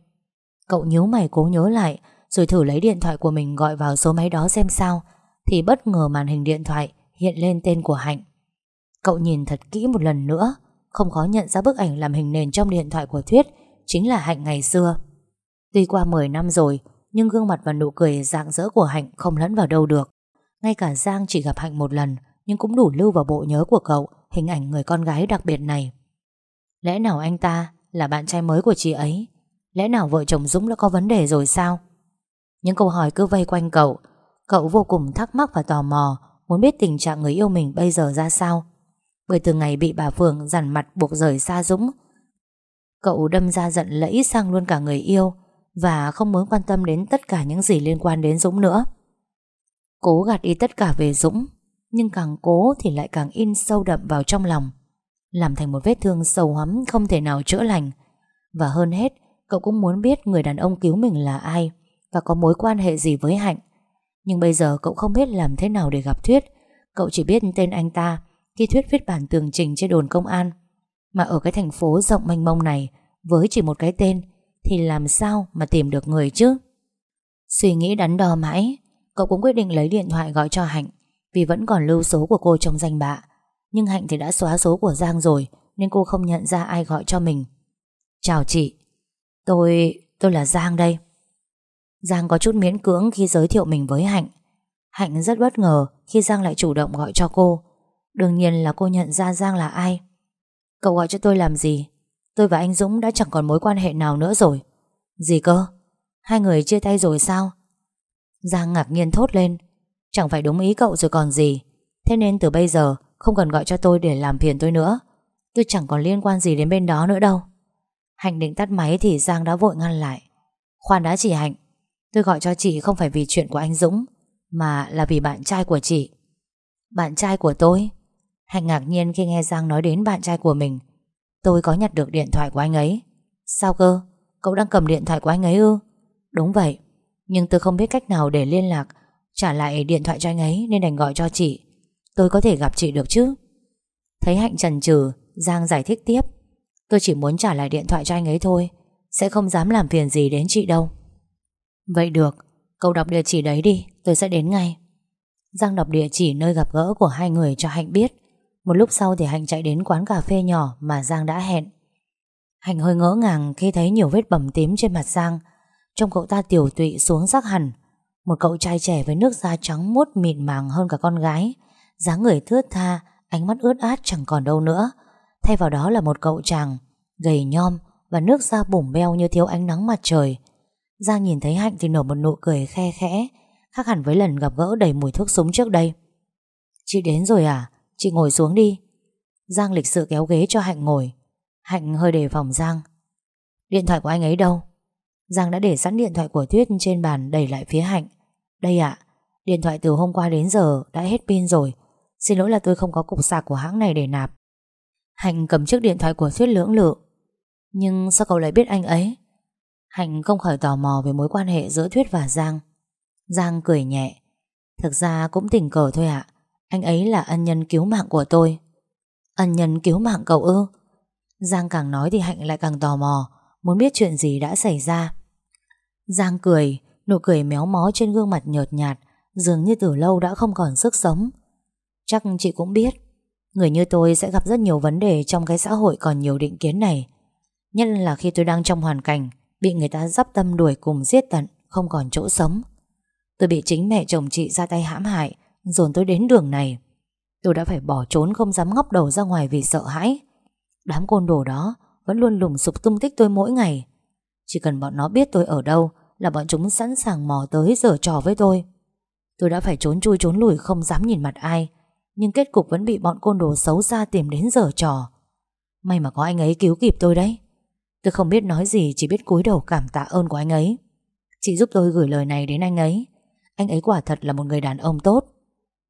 [SPEAKER 1] Cậu nhíu mày cố nhớ lại, Rồi thử lấy điện thoại của mình gọi vào số máy đó xem sao, Thì bất ngờ màn hình điện thoại Hiện lên tên của Hạnh. Cậu nhìn thật kỹ một lần nữa, Không khó nhận ra bức ảnh làm hình nền trong điện thoại của Thuyết, Chính là Hạnh ngày xưa. Tuy qua 10 năm rồi, Nhưng gương mặt và nụ cười dạng dỡ của Hạnh Không lẫn vào đâu được. Ngay cả Giang chỉ gặp Hạnh một lần, Nhưng cũng đủ lưu vào bộ nhớ của cậu, Hình ảnh người con gái đặc biệt này. Lẽ nào anh ta là bạn trai mới của chị ấy? Lẽ nào vợ chồng Dũng đã có vấn đề rồi sao? Những câu hỏi cứ vây quanh cậu. Cậu vô cùng thắc mắc và tò mò, Muốn biết tình trạng người yêu mình bây giờ ra sao. Bởi từ ngày bị bà Phượng dằn mặt buộc rời xa Dũng, Cậu đâm ra giận lẫy sang luôn cả người yêu Và không muốn quan tâm đến tất cả những gì liên quan đến Dũng nữa. Cố gạt đi tất cả về Dũng Nhưng càng cố thì lại càng in sâu đậm vào trong lòng làm thành một vết thương sâu hắm không thể nào chữa lành. Và hơn hết, cậu cũng muốn biết người đàn ông cứu mình là ai và có mối quan hệ gì với Hạnh. Nhưng bây giờ cậu không biết làm thế nào để gặp Thuyết. Cậu chỉ biết tên anh ta khi Thuyết viết bản tường trình trên đồn công an. Mà ở cái thành phố rộng mênh mông này, với chỉ một cái tên, thì làm sao mà tìm được người chứ? Suy nghĩ đắn đo mãi, cậu cũng quyết định lấy điện thoại gọi cho Hạnh, vì vẫn còn lưu số của cô trong danh bạ. Nhưng Hạnh thì đã xóa số của Giang rồi, Nên cô không nhận ra ai gọi cho mình. Chào chị, Tôi... tôi là Giang đây. Giang có chút miễn cưỡng khi giới thiệu mình với Hạnh. Hạnh rất bất ngờ Khi Giang lại chủ động gọi cho cô. Đương nhiên là cô nhận ra Giang là ai. Cậu gọi cho tôi làm gì? Tôi và anh Dũng đã chẳng còn mối quan hệ nào nữa rồi. Gì cơ? Hai người chia tay rồi sao? Giang ngạc nhiên thốt lên. Chẳng phải đúng ý cậu rồi còn gì. Thế nên từ bây giờ, không cần gọi cho tôi để làm phiền tôi nữa. Tôi chẳng còn liên quan gì đến bên đó nữa đâu. Hạnh định tắt máy thì Giang đã vội ngăn lại. Khoan đã chị Hạnh. Tôi gọi cho chị không phải vì chuyện của anh Dũng, Mà là vì bạn trai của chị. Bạn trai của tôi? Hạnh ngạc nhiên khi nghe Giang nói đến bạn trai của mình. Tôi có nhặt được điện thoại của anh ấy. Sao cơ? Cậu đang cầm điện thoại của anh ấy ư? Đúng vậy. Nhưng tôi không biết cách nào để liên lạc, Trả lại điện thoại cho anh ấy Nên đành gọi cho chị. Tôi có thể gặp chị được chứ? Thấy Hạnh trần trừ Giang giải thích tiếp. Tôi chỉ muốn trả lại điện thoại cho anh ấy thôi, Sẽ không dám làm phiền gì đến chị đâu. Vậy được, Cậu đọc địa chỉ đấy đi, Tôi sẽ đến ngay. Giang đọc địa chỉ nơi gặp gỡ của hai người cho Hạnh biết. Một lúc sau thì Hạnh chạy đến quán cà phê nhỏ Mà Giang đã hẹn. Hạnh hơi ngỡ ngàng khi thấy nhiều vết bầm tím trên mặt Giang Trông cậu ta tiểu tụy xuống sắc hẳn. Một cậu trai trẻ với nước da trắng mốt mịn màng hơn cả con gái. Dáng người thướt tha, Ánh mắt ướt át chẳng còn đâu nữa. Thay vào đó là một cậu chàng, Gầy nhom và nước da bủng beo như thiếu ánh nắng mặt trời. Giang nhìn thấy Hạnh thì nở một nụ cười khe khẽ, Khác hẳn với lần gặp gỡ đầy mùi thuốc súng trước đây. Chị đến rồi à? Chị ngồi xuống đi. Giang lịch sự kéo ghế cho Hạnh ngồi. Hạnh hơi đề phòng Giang. Điện thoại của anh ấy đâu? Giang đã để sẵn điện thoại của Tuyết trên bàn đẩy lại phía Hạnh. Đây ạ, Điện thoại từ hôm qua đến giờ đã hết pin rồi. Xin lỗi là tôi không có cục sạc của hãng này để nạp. Hạnh cầm chiếc điện thoại của Tuyết lưỡng lự. Nhưng sao cậu lại biết anh ấy? Hạnh không khỏi tò mò về mối quan hệ giữa Thuyết và Giang. Giang cười nhẹ. Thực ra cũng tình cờ thôi ạ. Anh ấy là ân nhân cứu mạng của tôi. Ân nhân cứu mạng cậu ư? Giang càng nói thì Hạnh lại càng tò mò, Muốn biết chuyện gì đã xảy ra. Giang cười, Nụ cười méo mó trên gương mặt nhợt nhạt, Dường như từ lâu đã không còn sức sống. Chắc chị cũng biết, Người như tôi sẽ gặp rất nhiều vấn đề Trong cái xã hội còn nhiều định kiến này. Nhất là khi tôi đang trong hoàn cảnh Bị người ta dắp tâm đuổi cùng giết tận, Không còn chỗ sống. Tôi bị chính mẹ chồng chị ra tay hãm hại, Dồn tôi đến đường này. Tôi đã phải bỏ trốn không dám ngóc đầu ra ngoài vì sợ hãi. Đám côn đồ đó Vẫn luôn lùng sục tung tích tôi mỗi ngày. Chỉ cần bọn nó biết tôi ở đâu Là bọn chúng sẵn sàng mò tới giở trò với tôi. Tôi đã phải trốn chui trốn lùi Không dám nhìn mặt ai, Nhưng kết cục vẫn bị bọn côn đồ xấu xa tìm đến giở trò. May mà có anh ấy cứu kịp tôi đấy. Tôi không biết nói gì, Chỉ biết cúi đầu cảm tạ ơn của anh ấy. Chị giúp tôi gửi lời này đến anh ấy. Anh ấy quả thật là một người đàn ông tốt.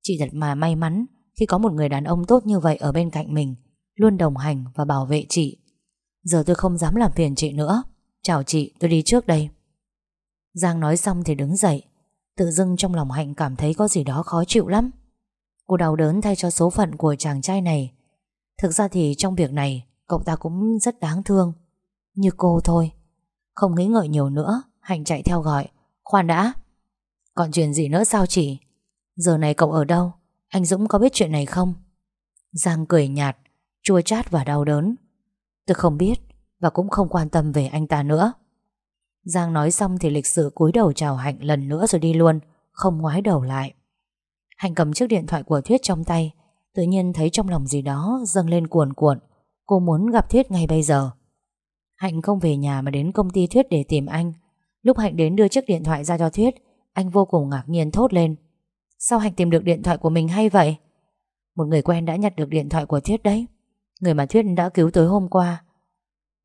[SPEAKER 1] Chị thật mà may mắn Khi có một người đàn ông tốt như vậy ở bên cạnh mình, Luôn đồng hành và bảo vệ chị. Giờ tôi không dám làm phiền chị nữa. Chào chị, tôi đi trước đây. Giang nói xong thì đứng dậy. Tự dưng trong lòng Hạnh cảm thấy có gì đó khó chịu lắm. Cô đau đớn thay cho số phận của chàng trai này. Thực ra thì trong việc này, Cậu ta cũng rất đáng thương. Như cô thôi. Không nghĩ ngợi nhiều nữa, Hạnh chạy theo gọi. Khoan đã. Còn chuyện gì nữa sao chị? Giờ này cậu ở đâu? Anh Dũng có biết chuyện này không? Giang cười nhạt, Chua chát và đau đớn. Tôi không biết. Và cũng không quan tâm về anh ta nữa. Giang nói xong thì lịch sự cúi đầu chào Hạnh lần nữa rồi đi luôn, Không ngoái đầu lại. Hạnh cầm chiếc điện thoại của Thuyết trong tay, Tự nhiên thấy trong lòng gì đó dâng lên cuồn cuộn, Cô muốn gặp Thuyết ngay bây giờ. Hạnh không về nhà mà đến công ty Thuyết để tìm anh. Lúc Hạnh đến đưa chiếc điện thoại ra cho Thuyết, Anh vô cùng ngạc nhiên thốt lên. Sao Hạnh tìm được điện thoại của mình hay vậy? Một người quen đã nhặt được điện thoại của Thuyết đấy. Người mà Thuyết đã cứu tới hôm qua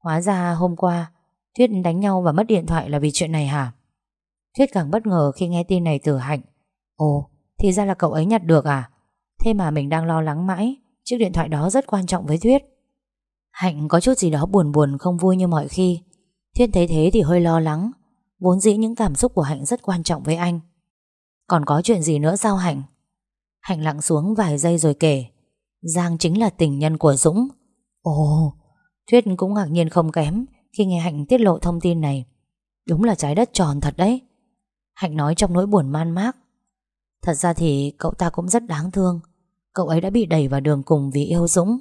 [SPEAKER 1] Hóa ra hôm qua, Thuyết đánh nhau và mất điện thoại là vì chuyện này hả? Thuyết càng bất ngờ khi nghe tin này từ Hạnh. Ồ, thì ra là cậu ấy nhặt được à? Thế mà mình đang lo lắng mãi, Chiếc điện thoại đó rất quan trọng với Thuyết. Hạnh có chút gì đó buồn buồn, không vui như mọi khi. Thuyết thấy thế thì hơi lo lắng. Vốn dĩ những cảm xúc của Hạnh rất quan trọng với anh. Còn có chuyện gì nữa sao Hạnh? Hạnh lặng xuống vài giây rồi kể. Giang chính là tình nhân của Dũng. Ồ Thuyết cũng ngạc nhiên không kém Khi nghe Hạnh tiết lộ thông tin này. Đúng là trái đất tròn thật đấy. Hạnh nói trong nỗi buồn man mác. Thật ra thì cậu ta cũng rất đáng thương. Cậu ấy đã bị đẩy vào đường cùng vì yêu Dũng.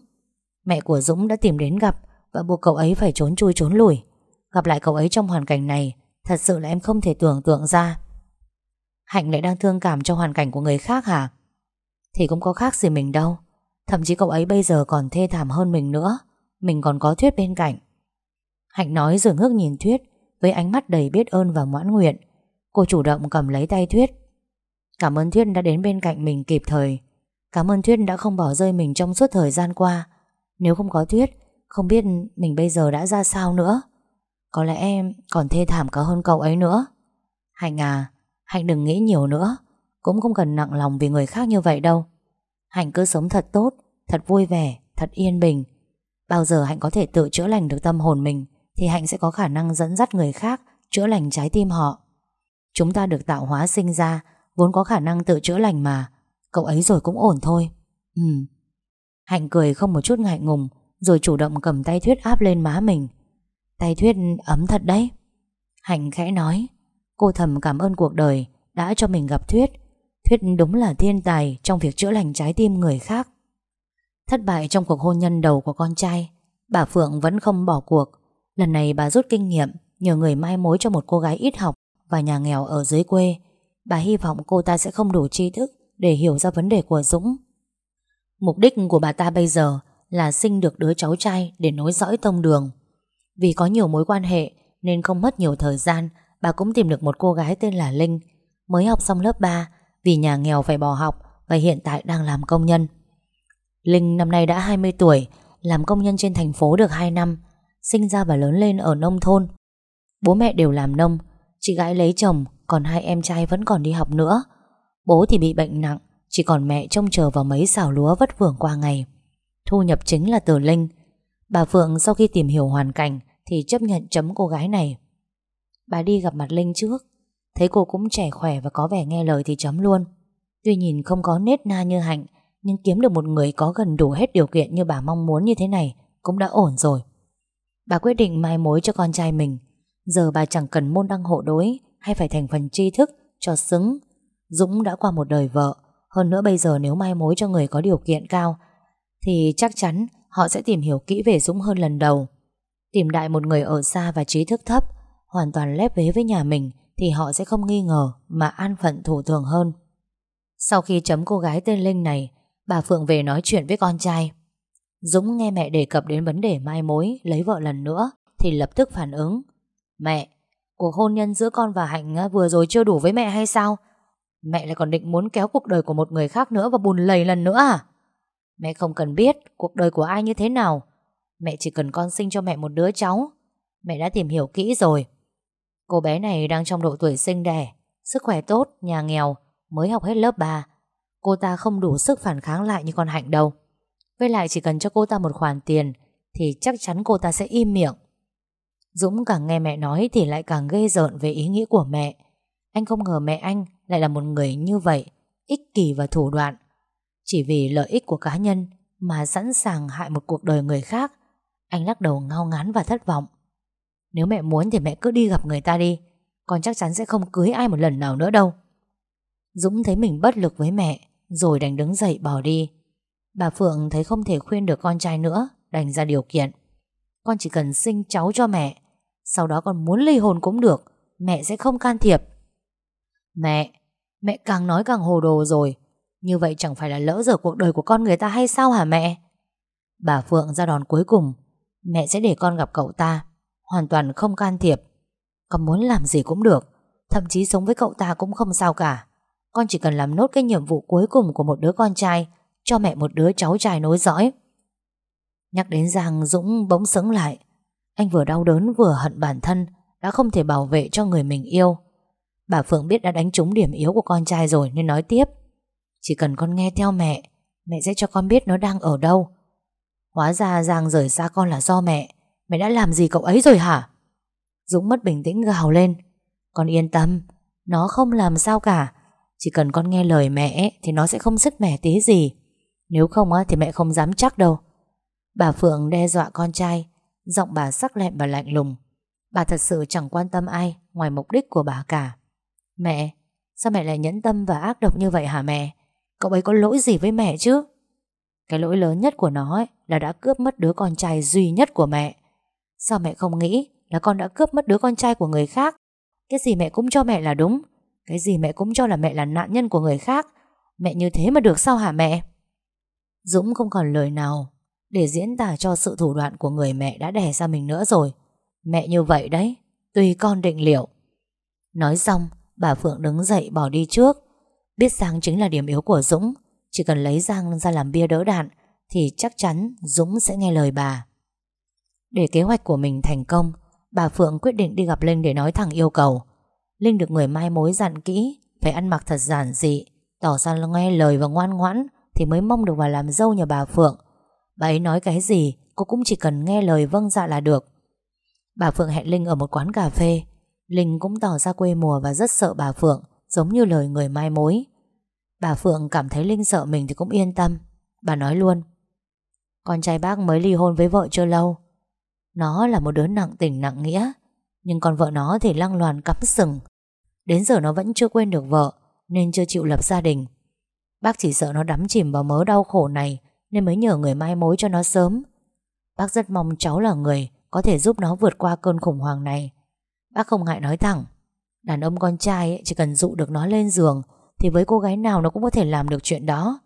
[SPEAKER 1] Mẹ của Dũng đã tìm đến gặp Và buộc cậu ấy phải trốn chui trốn lùi Gặp lại cậu ấy trong hoàn cảnh này, Thật sự là em không thể tưởng tượng ra. Hạnh lại đang thương cảm cho hoàn cảnh của người khác hả? Thì cũng có khác gì mình đâu. Thậm chí cậu ấy bây giờ còn thê thảm hơn mình nữa. Mình còn có Thuyết bên cạnh. Hạnh nói rồi ngước nhìn Thuyết Với ánh mắt đầy biết ơn và ngoãn nguyện. Cô chủ động cầm lấy tay Thuyết. Cảm ơn Thuyết đã đến bên cạnh mình kịp thời. Cảm ơn Thuyết đã không bỏ rơi mình trong suốt thời gian qua. Nếu không có Thuyết Không biết mình bây giờ đã ra sao nữa. Có lẽ em còn thê thảm cả hơn cậu ấy nữa. Hạnh à Hạnh đừng nghĩ nhiều nữa. Cũng không cần nặng lòng vì người khác như vậy đâu. Hạnh cứ sống thật tốt Thật vui vẻ, thật yên bình. Bao giờ Hạnh có thể tự chữa lành được tâm hồn mình, Thì Hạnh sẽ có khả năng dẫn dắt người khác Chữa lành trái tim họ. Chúng ta được tạo hóa sinh ra, Vốn có khả năng tự chữa lành mà. Cậu ấy rồi cũng ổn thôi. Ừ. Hạnh cười không một chút ngại ngùng, Rồi chủ động cầm tay Thuyết áp lên má mình. Tay Thuyết ấm thật đấy. Hạnh khẽ nói, Cô thầm cảm ơn cuộc đời Đã cho mình gặp Thuyết. Thuyết đúng là thiên tài Trong việc chữa lành trái tim người khác. Thất bại trong cuộc hôn nhân đầu của con trai. Bà Phượng vẫn không bỏ cuộc. Lần này bà rút kinh nghiệm, Nhờ người mai mối cho một cô gái ít học Và nhà nghèo ở dưới quê. Bà hy vọng cô ta sẽ không đủ tri thức Để hiểu ra vấn đề của Dũng. Mục đích của bà ta bây giờ Là sinh được đứa cháu trai Để nối dõi tông đường. Vì có nhiều mối quan hệ Nên không mất nhiều thời gian, Bà cũng tìm được một cô gái tên là Linh. Mới học xong lớp 3 Vì nhà nghèo phải bỏ học Và hiện tại đang làm công nhân. Linh năm nay đã 20 tuổi, Làm công nhân trên thành phố được 2 năm, Sinh ra và lớn lên ở nông thôn. Bố mẹ đều làm nông, Chị gái lấy chồng, Còn hai em trai vẫn còn đi học nữa. Bố thì bị bệnh nặng, Chỉ còn mẹ trông chờ vào mấy xào lúa vất vưởng qua ngày. Thu nhập chính là từ Linh. Bà Phượng sau khi tìm hiểu hoàn cảnh Thì chấp nhận chấm cô gái này. Bà đi gặp mặt Linh trước, Thấy cô cũng trẻ khỏe và có vẻ nghe lời thì chấm luôn. Tuy nhìn không có nết na như Hạnh nhưng kiếm được một người có gần đủ hết điều kiện Như bà mong muốn như thế này Cũng đã ổn rồi. Bà quyết định mai mối cho con trai mình. Giờ bà chẳng cần môn đăng hộ đối Hay phải thành phần tri thức cho xứng. Dũng đã qua một đời vợ. Hơn nữa bây giờ nếu mai mối cho người có điều kiện cao, Thì chắc chắn Họ sẽ tìm hiểu kỹ về Dũng hơn lần đầu. Tìm đại một người ở xa và trí thức thấp, Hoàn toàn lép vế với nhà mình, Thì họ sẽ không nghi ngờ Mà an phận thủ thường hơn. Sau khi chấm cô gái tên Linh này Bà Phượng về nói chuyện với con trai Dũng nghe mẹ đề cập đến vấn đề mai mối Lấy vợ lần nữa Thì lập tức phản ứng Mẹ, cuộc hôn nhân giữa con và Hạnh à, vừa rồi chưa đủ với mẹ hay sao? Mẹ lại còn định muốn kéo cuộc đời của một người khác nữa và bùn lầy lần nữa à? Mẹ không cần biết cuộc đời của ai như thế nào. Mẹ chỉ cần con sinh cho mẹ một đứa cháu. Mẹ đã tìm hiểu kỹ rồi. Cô bé này đang trong độ tuổi sinh đẻ, sức khỏe tốt, nhà nghèo, mới học hết lớp 3. Cô ta không đủ sức phản kháng lại như con Hạnh đâu. Với lại chỉ cần cho cô ta một khoản tiền thì chắc chắn cô ta sẽ im miệng. Dũng càng nghe mẹ nói thì lại càng ghê rợn về ý nghĩ của mẹ. Anh không ngờ mẹ anh lại là một người như vậy, ích kỷ và thủ đoạn. Chỉ vì lợi ích của cá nhân mà sẵn sàng hại một cuộc đời người khác. Anh lắc đầu ngao ngán và thất vọng. Nếu mẹ muốn thì mẹ cứ đi gặp người ta đi. Con chắc chắn sẽ không cưới ai một lần nào nữa đâu. Dũng thấy mình bất lực với mẹ, rồi đành đứng dậy bỏ đi. Bà Phượng thấy không thể khuyên được con trai nữa, đành ra điều kiện. Con chỉ cần sinh cháu cho mẹ, sau đó con muốn ly hôn cũng được Mẹ sẽ không can thiệp Mẹ Mẹ càng nói càng hồ đồ rồi Như vậy chẳng phải là lỡ dở cuộc đời của con người ta hay sao hả mẹ Bà Phượng ra đòn cuối cùng Mẹ sẽ để con gặp cậu ta Hoàn toàn không can thiệp Con muốn làm gì cũng được Thậm chí sống với cậu ta cũng không sao cả con chỉ cần làm nốt cái nhiệm vụ cuối cùng Của một đứa con trai, Cho mẹ một đứa cháu trai nối dõi. Nhắc đến Giang Dũng bỗng sững lại. Anh vừa đau đớn vừa hận bản thân, Đã không thể bảo vệ cho người mình yêu. Bà Phượng biết đã đánh trúng điểm yếu của con trai rồi Nên nói tiếp. Chỉ cần con nghe theo mẹ Mẹ sẽ cho con biết nó đang ở đâu. Hóa ra Giang rời xa con là do mẹ. Mẹ đã làm gì cậu ấy rồi hả? Dũng mất bình tĩnh gào lên. Con yên tâm, Nó không làm sao cả. Chỉ cần con nghe lời mẹ Thì nó sẽ không sứt mẻ tí gì. Nếu không á thì mẹ không dám chắc đâu. Bà Phượng đe dọa con trai Giọng bà sắc lẹm và lạnh lùng. Bà thật sự chẳng quan tâm ai Ngoài mục đích của bà cả. Mẹ, sao mẹ lại nhẫn tâm và ác độc như vậy hả mẹ? Cậu ấy có lỗi gì với mẹ chứ? Cái lỗi lớn nhất của nó ấy Là đã cướp mất đứa con trai duy nhất của mẹ. Sao mẹ không nghĩ Là con đã cướp mất đứa con trai của người khác? Cái gì mẹ cũng cho mẹ là đúng. Cái gì mẹ cũng cho là mẹ là nạn nhân của người khác Mẹ như thế mà được sao hả mẹ Dũng không còn lời nào để diễn tả cho sự thủ đoạn của người mẹ đã đẻ ra mình nữa rồi. Mẹ như vậy đấy, tùy con định liệu. Nói xong, bà Phượng đứng dậy bỏ đi trước. Biết Giang chính là điểm yếu của Dũng, chỉ cần lấy Giang ra làm bia đỡ đạn thì chắc chắn Dũng sẽ nghe lời bà. Để kế hoạch của mình thành công, bà Phượng quyết định đi gặp Linh để nói thẳng yêu cầu. Linh được người mai mối dặn kỹ, phải ăn mặc thật giản dị, Tỏ ra nghe lời và ngoan ngoãn Thì mới mong được vào làm dâu nhà bà Phượng. Bà ấy nói cái gì Cô cũng chỉ cần nghe lời vâng dạ là được. Bà Phượng hẹn Linh ở một quán cà phê. Linh cũng tỏ ra quê mùa Và rất sợ bà Phượng Giống như lời người mai mối. Bà Phượng cảm thấy Linh sợ mình thì cũng yên tâm. Bà nói luôn Con trai bác mới ly hôn với vợ chưa lâu. Nó là một đứa nặng tình nặng nghĩa Nhưng con vợ nó thì lăng loàn cắm sừng. Đến giờ nó vẫn chưa quên được vợ Nên chưa chịu lập gia đình. Bác chỉ sợ nó đắm chìm vào mớ đau khổ này Nên mới nhờ người mai mối cho nó sớm. Bác rất mong cháu là người Có thể giúp nó vượt qua cơn khủng hoảng này. Bác không ngại nói thẳng Đàn ông con trai ấy, chỉ cần dụ được nó lên giường Thì với cô gái nào nó cũng có thể làm được chuyện đó.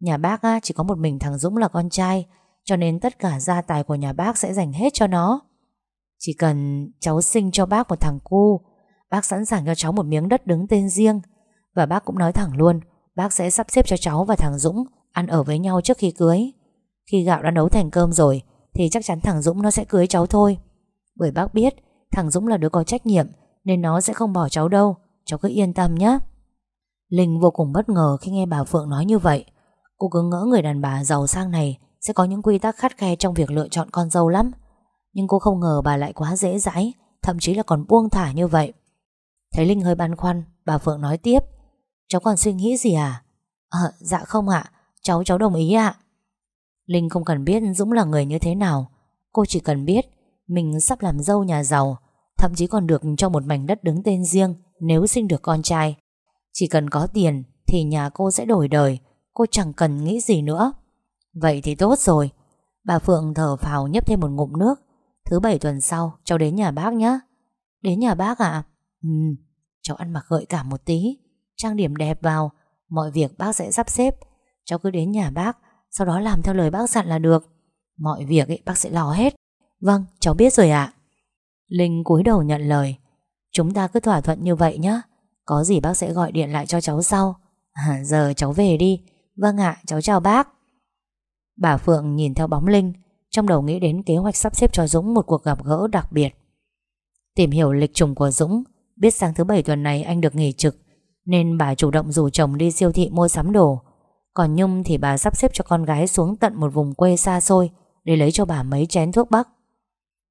[SPEAKER 1] Nhà bác chỉ có một mình thằng Dũng là con trai Cho nên tất cả gia tài của nhà bác sẽ dành hết cho nó. Chỉ cần cháu sinh cho bác một thằng cu Bác sẵn sàng cho cháu một miếng đất đứng tên riêng. Và bác cũng nói thẳng luôn, Bác sẽ sắp xếp cho cháu và thằng Dũng Ăn ở với nhau trước khi cưới. Khi gạo đã nấu thành cơm rồi, Thì chắc chắn thằng Dũng nó sẽ cưới cháu thôi. Bởi bác biết, Thằng Dũng là đứa có trách nhiệm, Nên nó sẽ không bỏ cháu đâu. Cháu cứ yên tâm nhé. Linh vô cùng bất ngờ khi nghe bà Phượng nói như vậy. Cô cứ ngỡ người đàn bà giàu sang này Sẽ có những quy tắc khắt khe trong việc lựa chọn con dâu lắm. Nhưng cô không ngờ bà lại quá dễ dãi, Thậm chí là còn buông thả như vậy. Thấy Linh hơi băn khoăn, Bà Phượng nói tiếp. Cháu còn suy nghĩ gì à? Ờ dạ không ạ. Cháu cháu đồng ý ạ. Linh không cần biết Dũng là người như thế nào. Cô chỉ cần biết Mình sắp làm dâu nhà giàu, Thậm chí còn được cho một mảnh đất đứng tên riêng Nếu sinh được con trai. Chỉ cần có tiền Thì nhà cô sẽ đổi đời. Cô chẳng cần nghĩ gì nữa. Vậy thì tốt rồi. Bà Phượng thở phào nhấp thêm một ngụm nước. Thứ bảy tuần sau, cháu đến nhà bác nhé Đến nhà bác ạ. Ừ. Cháu ăn mặc gợi cảm một tí. Trang điểm đẹp vào. Mọi việc bác sẽ sắp xếp. Cháu cứ đến nhà bác Sau đó làm theo lời bác dặn là được. Mọi việc ấy, bác sẽ lo hết. Vâng cháu biết rồi ạ. Linh cúi đầu nhận lời. Chúng ta cứ thỏa thuận như vậy nhé Có gì bác sẽ gọi điện lại cho cháu sau. À, Giờ cháu về đi. Vâng ạ cháu chào bác. Bà Phượng nhìn theo bóng Linh Trong đầu nghĩ đến kế hoạch sắp xếp cho Dũng Một cuộc gặp gỡ đặc biệt. Tìm hiểu lịch trùng của Dũng Biết sáng thứ bảy tuần này anh được nghỉ trực, Nên bà chủ động rủ chồng đi siêu thị mua sắm đồ. Còn Nhung thì bà sắp xếp cho con gái xuống tận một vùng quê xa xôi Để lấy cho bà mấy chén thuốc bắc.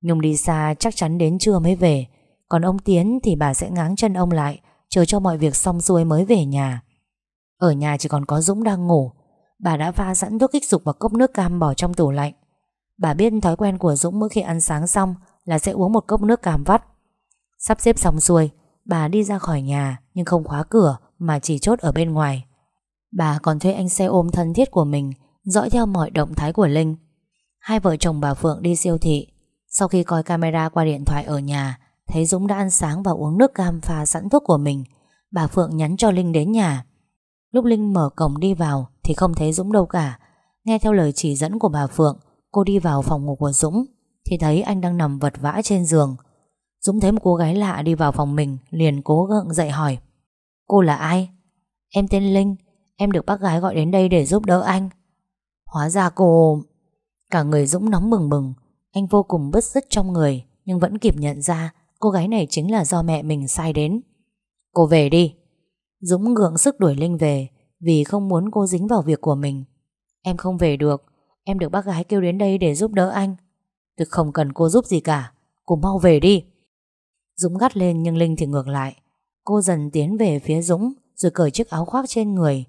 [SPEAKER 1] Nhung đi xa chắc chắn đến trưa mới về, Còn ông Tiến thì bà sẽ ngáng chân ông lại, Chờ cho mọi việc xong xuôi mới về nhà. Ở nhà chỉ còn có Dũng đang ngủ. Bà đã pha sẵn thuốc kích dục và cốc nước cam bỏ trong tủ lạnh. Bà biết thói quen của Dũng mỗi khi ăn sáng xong Là sẽ uống một cốc nước cam vắt. Sắp xếp xong xuôi Bà đi ra khỏi nhà nhưng không khóa cửa mà chỉ chốt ở bên ngoài. Bà còn thuê anh xe ôm thân thiết của mình dõi theo mọi động thái của Linh. Hai vợ chồng bà Phượng đi siêu thị. Sau khi coi camera qua điện thoại ở nhà, thấy Dũng đã ăn sáng và uống nước cam pha sẵn thuốc của mình. Bà Phượng nhắn cho Linh đến nhà. Lúc Linh mở cổng đi vào thì không thấy Dũng đâu cả. Nghe theo lời chỉ dẫn của bà Phượng, cô đi vào phòng ngủ của Dũng thì thấy anh đang nằm vật vã trên giường. Dũng thấy một cô gái lạ đi vào phòng mình, Liền cố gượng dậy hỏi. Cô là ai? Em tên Linh, Em được bác gái gọi đến đây để giúp đỡ anh. Hóa ra cô... Cả người Dũng nóng bừng bừng, Anh vô cùng bứt rứt trong người, Nhưng vẫn kịp nhận ra Cô gái này chính là do mẹ mình sai đến. Cô về đi. Dũng gượng sức đuổi Linh về, Vì không muốn cô dính vào việc của mình. Em không về được, Em được bác gái kêu đến đây để giúp đỡ anh. Tôi không cần cô giúp gì cả, Cô mau về đi. Dũng gắt lên nhưng Linh thì ngược lại. Cô dần tiến về phía Dũng, Rồi cởi chiếc áo khoác trên người.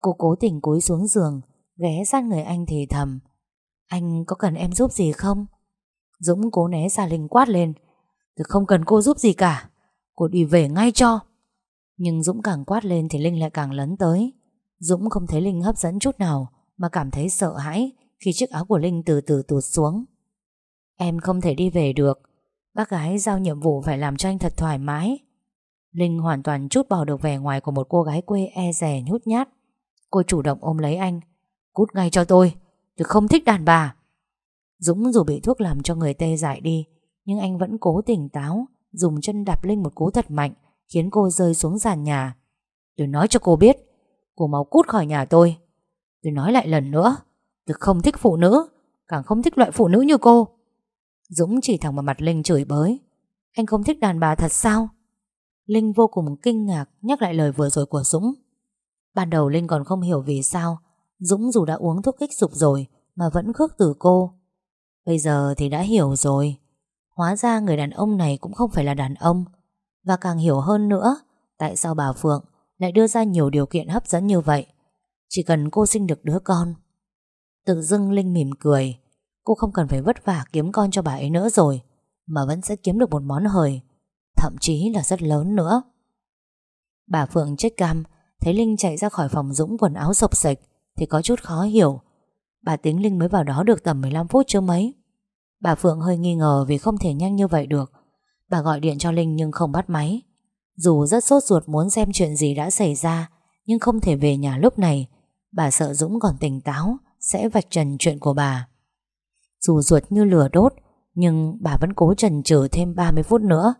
[SPEAKER 1] Cô cố tình cúi xuống giường, Ghé sát người anh thì thầm, Anh có cần em giúp gì không? Dũng cố né xa Linh quát lên, Tôi không cần cô giúp gì cả, Cô đi về ngay cho. Nhưng Dũng càng quát lên thì Linh lại càng lấn tới. Dũng không thấy Linh hấp dẫn chút nào, Mà cảm thấy sợ hãi Khi chiếc áo của Linh từ từ tụt xuống. Em không thể đi về được Bác gái giao nhiệm vụ phải làm cho anh thật thoải mái. Linh hoàn toàn chút bỏ được vẻ ngoài của một cô gái quê e rè nhút nhát. Cô chủ động ôm lấy anh. Cút ngay cho tôi Tôi không thích đàn bà. Dũng dù bị thuốc làm cho người tê dại đi, Nhưng anh vẫn cố tỉnh táo, Dùng chân đạp Linh một cú thật mạnh, Khiến cô rơi xuống sàn nhà. Tôi nói cho cô biết, Cô mau cút khỏi nhà tôi. Tôi nói lại lần nữa, Tôi không thích phụ nữ, Càng không thích loại phụ nữ như cô. Dũng chỉ thẳng vào mặt Linh chửi bới. Anh không thích đàn bà thật sao? Linh vô cùng kinh ngạc Nhắc lại lời vừa rồi của Dũng. Ban đầu Linh còn không hiểu vì sao Dũng dù đã uống thuốc kích dục rồi Mà vẫn khước từ cô. Bây giờ thì đã hiểu rồi. Hóa ra người đàn ông này cũng không phải là đàn ông. Và càng hiểu hơn nữa, Tại sao bà Phượng lại đưa ra nhiều điều kiện hấp dẫn như vậy? Chỉ cần cô sinh được đứa con. Tự dưng Linh mỉm cười. Cô không cần phải vất vả kiếm con cho bà ấy nữa rồi, Mà vẫn sẽ kiếm được một món hời, Thậm chí là rất lớn nữa. Bà Phượng chết cam, Thấy Linh chạy ra khỏi phòng Dũng quần áo sộc sạch Thì có chút khó hiểu. Bà tính Linh mới vào đó được tầm 15 phút chưa mấy. Bà Phượng hơi nghi ngờ Vì không thể nhanh như vậy được. Bà gọi điện cho Linh nhưng không bắt máy. Dù rất sốt ruột muốn xem chuyện gì đã xảy ra, Nhưng không thể về nhà lúc này. Bà sợ Dũng còn tỉnh táo, Sẽ vạch trần chuyện của bà. Dù ruột như lửa đốt, Nhưng bà vẫn cố trần chừ thêm 30 phút nữa.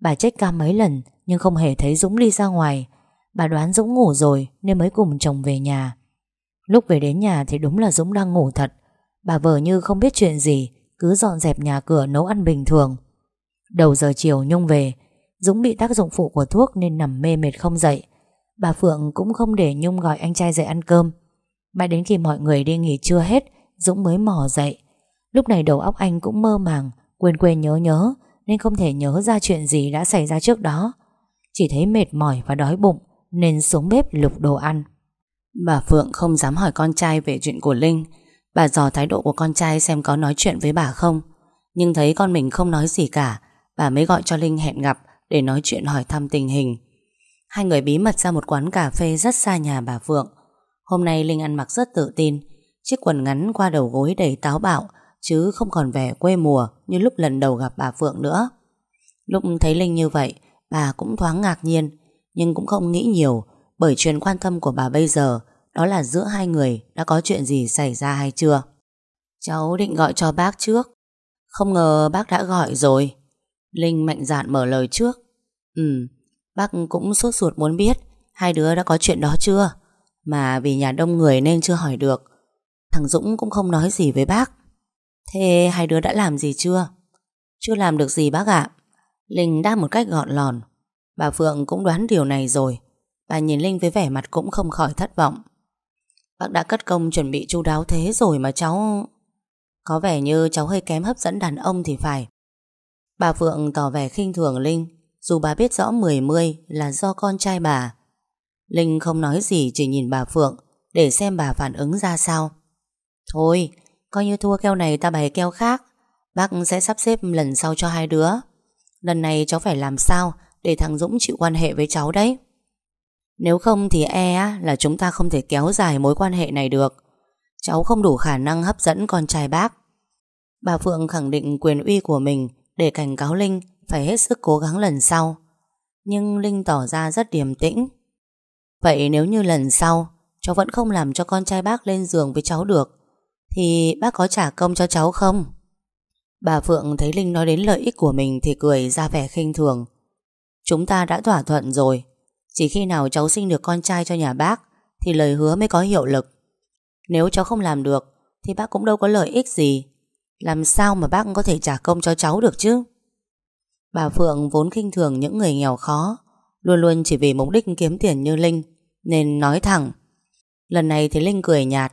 [SPEAKER 1] Bà check cam mấy lần, Nhưng không hề thấy Dũng đi ra ngoài. Bà đoán Dũng ngủ rồi, Nên mới cùng chồng về nhà. Lúc về đến nhà thì đúng là Dũng đang ngủ thật. Bà vợ như không biết chuyện gì, Cứ dọn dẹp nhà cửa nấu ăn bình thường. Đầu giờ chiều Nhung về, Dũng bị tác dụng phụ của thuốc Nên nằm mê mệt không dậy. Bà Phượng cũng không để Nhung gọi anh trai dậy ăn cơm. Mãi đến khi mọi người đi nghỉ trưa hết, Dũng mới mò dậy. Lúc này đầu óc anh cũng mơ màng, Quên quên nhớ nhớ, Nên không thể nhớ ra chuyện gì đã xảy ra trước đó. Chỉ thấy mệt mỏi và đói bụng, Nên xuống bếp lục đồ ăn. Bà Phượng không dám hỏi con trai về chuyện của Linh. Bà dò thái độ của con trai xem có nói chuyện với bà không. Nhưng thấy con mình không nói gì cả, Bà mới gọi cho Linh hẹn gặp Để nói chuyện hỏi thăm tình hình. Hai người bí mật ra một quán cà phê rất xa nhà bà Phượng. Hôm nay Linh ăn mặc rất tự tin, Chiếc quần ngắn qua đầu gối đầy táo bạo Chứ không còn vẻ quê mùa Như lúc lần đầu gặp bà Phượng nữa. Lúc thấy Linh như vậy, Bà cũng thoáng ngạc nhiên, Nhưng cũng không nghĩ nhiều, Bởi chuyện quan tâm của bà bây giờ, Đó là giữa hai người đã có chuyện gì xảy ra hay chưa. Cháu định gọi cho bác trước. Không ngờ bác đã gọi rồi. Linh mạnh dạn mở lời trước. Ừ Bác cũng sốt ruột muốn biết Hai đứa đã có chuyện đó chưa, Mà vì nhà đông người nên chưa hỏi được. Thằng Dũng cũng không nói gì với bác. Thế hai đứa đã làm gì chưa? Chưa làm được gì bác ạ. Linh đáp một cách gọn lòn. Bà Phượng cũng đoán điều này rồi. Bà nhìn Linh với vẻ mặt cũng không khỏi thất vọng. Bác đã cất công chuẩn bị chu đáo thế rồi mà cháu Có vẻ như cháu hơi kém hấp dẫn đàn ông thì phải. Bà Phượng tỏ vẻ khinh thường Linh. Dù bà biết rõ mười mươi là do con trai bà. Linh không nói gì, chỉ nhìn bà Phượng Để xem bà phản ứng ra sao. Thôi Coi như thua keo này ta bày keo khác. Bác sẽ sắp xếp lần sau cho hai đứa. Lần này cháu phải làm sao Để thằng Dũng chịu quan hệ với cháu đấy? Nếu không thì e là chúng ta không thể kéo dài mối quan hệ này được. Cháu không đủ khả năng hấp dẫn con trai bác. Bà Phượng khẳng định quyền uy của mình Để cảnh cáo Linh Phải hết sức cố gắng lần sau. Nhưng Linh tỏ ra rất điềm tĩnh. Vậy nếu như lần sau, Cháu vẫn không làm cho con trai bác lên giường với cháu được thì bác có trả công cho cháu không? Bà Phượng thấy Linh nói đến lợi ích của mình Thì cười ra vẻ khinh thường. Chúng ta đã thỏa thuận rồi. Chỉ khi nào cháu sinh được con trai cho nhà bác, Thì lời hứa mới có hiệu lực. Nếu cháu không làm được, Thì bác cũng đâu có lợi ích gì. Làm sao mà bác có thể trả công cho cháu được chứ? Bà Phượng vốn khinh thường những người nghèo khó, Luôn luôn chỉ vì mục đích kiếm tiền như Linh, Nên nói thẳng. Lần này thì Linh cười nhạt.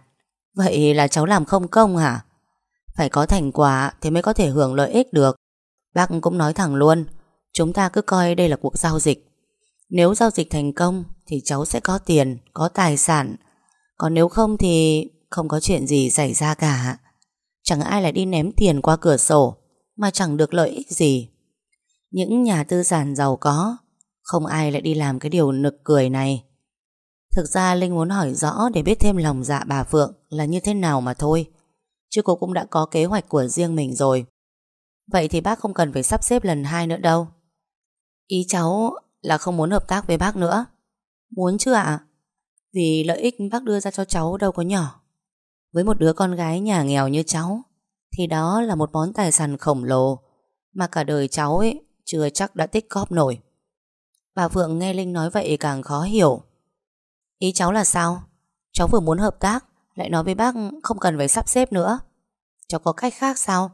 [SPEAKER 1] Vậy là cháu làm không công hả? Phải có thành quả Thì mới có thể hưởng lợi ích được. Bác cũng nói thẳng luôn Chúng ta cứ coi đây là cuộc giao dịch. Nếu giao dịch thành công Thì cháu sẽ có tiền, có tài sản. Còn nếu không thì Không có chuyện gì xảy ra cả. Chẳng ai lại đi ném tiền qua cửa sổ Mà chẳng được lợi ích gì. Những nhà tư sản giàu có Không ai lại đi làm cái điều nực cười này. Thực ra Linh muốn hỏi rõ để biết thêm lòng dạ bà Phượng là như thế nào mà thôi. Chứ cô cũng đã có kế hoạch của riêng mình rồi. Vậy thì bác không cần phải sắp xếp lần hai nữa đâu. Ý cháu là không muốn hợp tác với bác nữa. Muốn chứ ạ? Vì lợi ích bác đưa ra cho cháu đâu có nhỏ. Với một đứa con gái nhà nghèo như cháu, thì đó là một món tài sản khổng lồ mà cả đời cháu ấy chưa chắc đã tích góp nổi. Bà Phượng nghe Linh nói vậy càng khó hiểu. Ý cháu là sao? Cháu vừa muốn hợp tác, Lại nói với bác không cần phải sắp xếp nữa. Cháu có cách khác sao?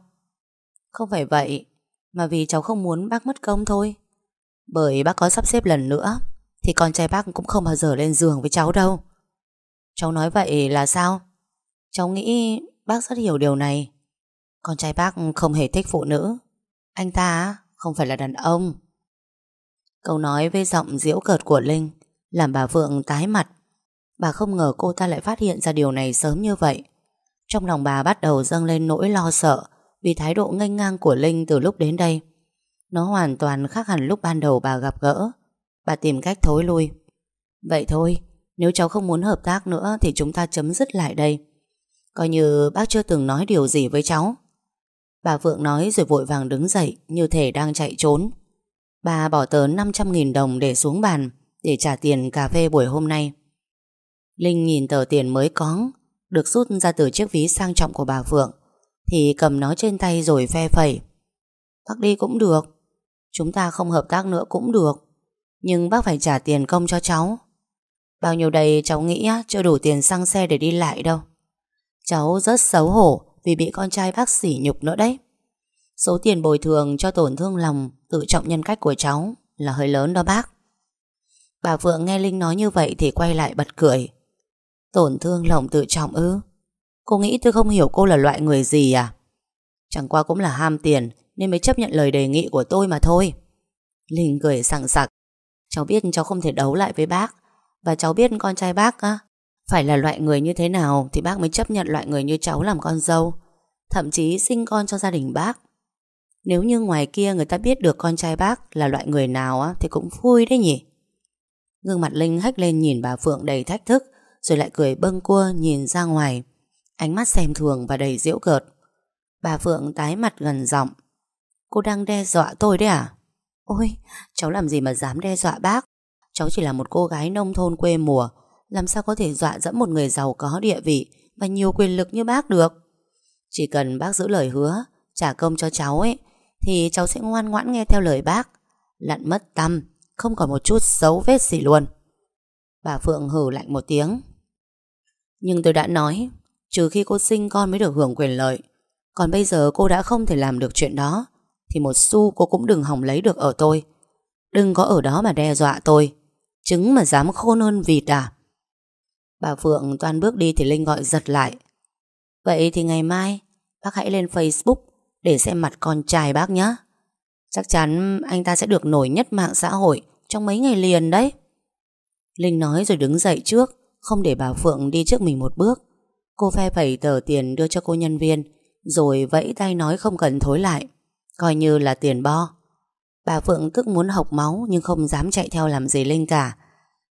[SPEAKER 1] Không phải vậy, Mà vì cháu không muốn bác mất công thôi. Bởi bác có sắp xếp lần nữa, Thì con trai bác cũng không bao giờ lên giường với cháu đâu. Cháu nói vậy là sao? Cháu nghĩ bác rất hiểu điều này. Con trai bác không hề thích phụ nữ. Anh ta không phải là đàn ông. Câu nói với giọng diễu cợt của Linh Làm bà Phượng tái mặt. Bà không ngờ cô ta lại phát hiện ra điều này sớm như vậy. Trong lòng bà bắt đầu dâng lên nỗi lo sợ Vì thái độ nghênh ngang của Linh từ lúc đến đây. Nó hoàn toàn khác hẳn lúc ban đầu bà gặp gỡ. Bà tìm cách thối lui. Vậy thôi, Nếu cháu không muốn hợp tác nữa Thì chúng ta chấm dứt lại đây. Coi như bác chưa từng nói điều gì với cháu. Bà Phượng nói rồi vội vàng đứng dậy, Như thể đang chạy trốn. Bà bỏ tớ 500.000 đồng để xuống bàn, Để trả tiền cà phê buổi hôm nay. Linh nhìn tờ tiền mới có, Được rút ra từ chiếc ví sang trọng của bà Phượng, Thì cầm nó trên tay rồi phe phẩy. Bác đi cũng được, Chúng ta không hợp tác nữa cũng được, Nhưng bác phải trả tiền công cho cháu. Bao nhiêu đây cháu nghĩ chưa đủ tiền xăng xe để đi lại đâu. Cháu rất xấu hổ Vì bị con trai bác sỉ nhục nữa đấy. Số tiền bồi thường cho tổn thương lòng Tự trọng nhân cách của cháu Là hơi lớn đó bác. Bà Phượng nghe Linh nói như vậy Thì quay lại bật cười. Tổn thương lòng tự trọng ư? Cô nghĩ tôi không hiểu cô là loại người gì à? Chẳng qua cũng là ham tiền, Nên mới chấp nhận lời đề nghị của tôi mà thôi. Linh cười sảng sặc. Cháu biết cháu không thể đấu lại với bác. Và cháu biết con trai bác á, Phải là loại người như thế nào Thì bác mới chấp nhận loại người như cháu làm con dâu, Thậm chí sinh con cho gia đình bác. Nếu như ngoài kia người ta biết được con trai bác Là loại người nào á Thì cũng vui đấy nhỉ? Gương mặt Linh hách lên nhìn bà Phượng đầy thách thức rồi lại cười bâng cua nhìn ra ngoài. Ánh mắt xem thường và đầy diễu cợt. Bà Phượng tái mặt gần giọng. Cô đang đe dọa tôi đấy à? Ôi, cháu làm gì mà dám đe dọa bác? Cháu chỉ là một cô gái nông thôn quê mùa. Làm sao có thể dọa dẫm một người giàu có địa vị Và nhiều quyền lực như bác được? Chỉ cần bác giữ lời hứa, Trả công cho cháu ấy, Thì cháu sẽ ngoan ngoãn nghe theo lời bác. Lặn mất tâm, Không còn một chút dấu vết gì luôn. Bà Phượng hử lạnh một tiếng nhưng tôi đã nói, Trừ khi cô sinh con mới được hưởng quyền lợi. Còn bây giờ cô đã không thể làm được chuyện đó, Thì một xu cô cũng đừng hỏng lấy được ở tôi. Đừng có ở đó mà đe dọa tôi. Trứng mà dám khôn hơn vịt à? Bà Phượng toan bước đi thì Linh gọi giật lại. Vậy thì ngày mai, Bác hãy lên Facebook Để xem mặt con trai bác nhé Chắc chắn anh ta sẽ được nổi nhất mạng xã hội Trong mấy ngày liền đấy. Linh nói rồi đứng dậy trước không để bà Phượng đi trước mình một bước. Cô phe phẩy tờ tiền đưa cho cô nhân viên, Rồi vẫy tay nói không cần thối lại, Coi như là tiền bo. Bà Phượng tức muốn học máu Nhưng không dám chạy theo làm gì Linh cả.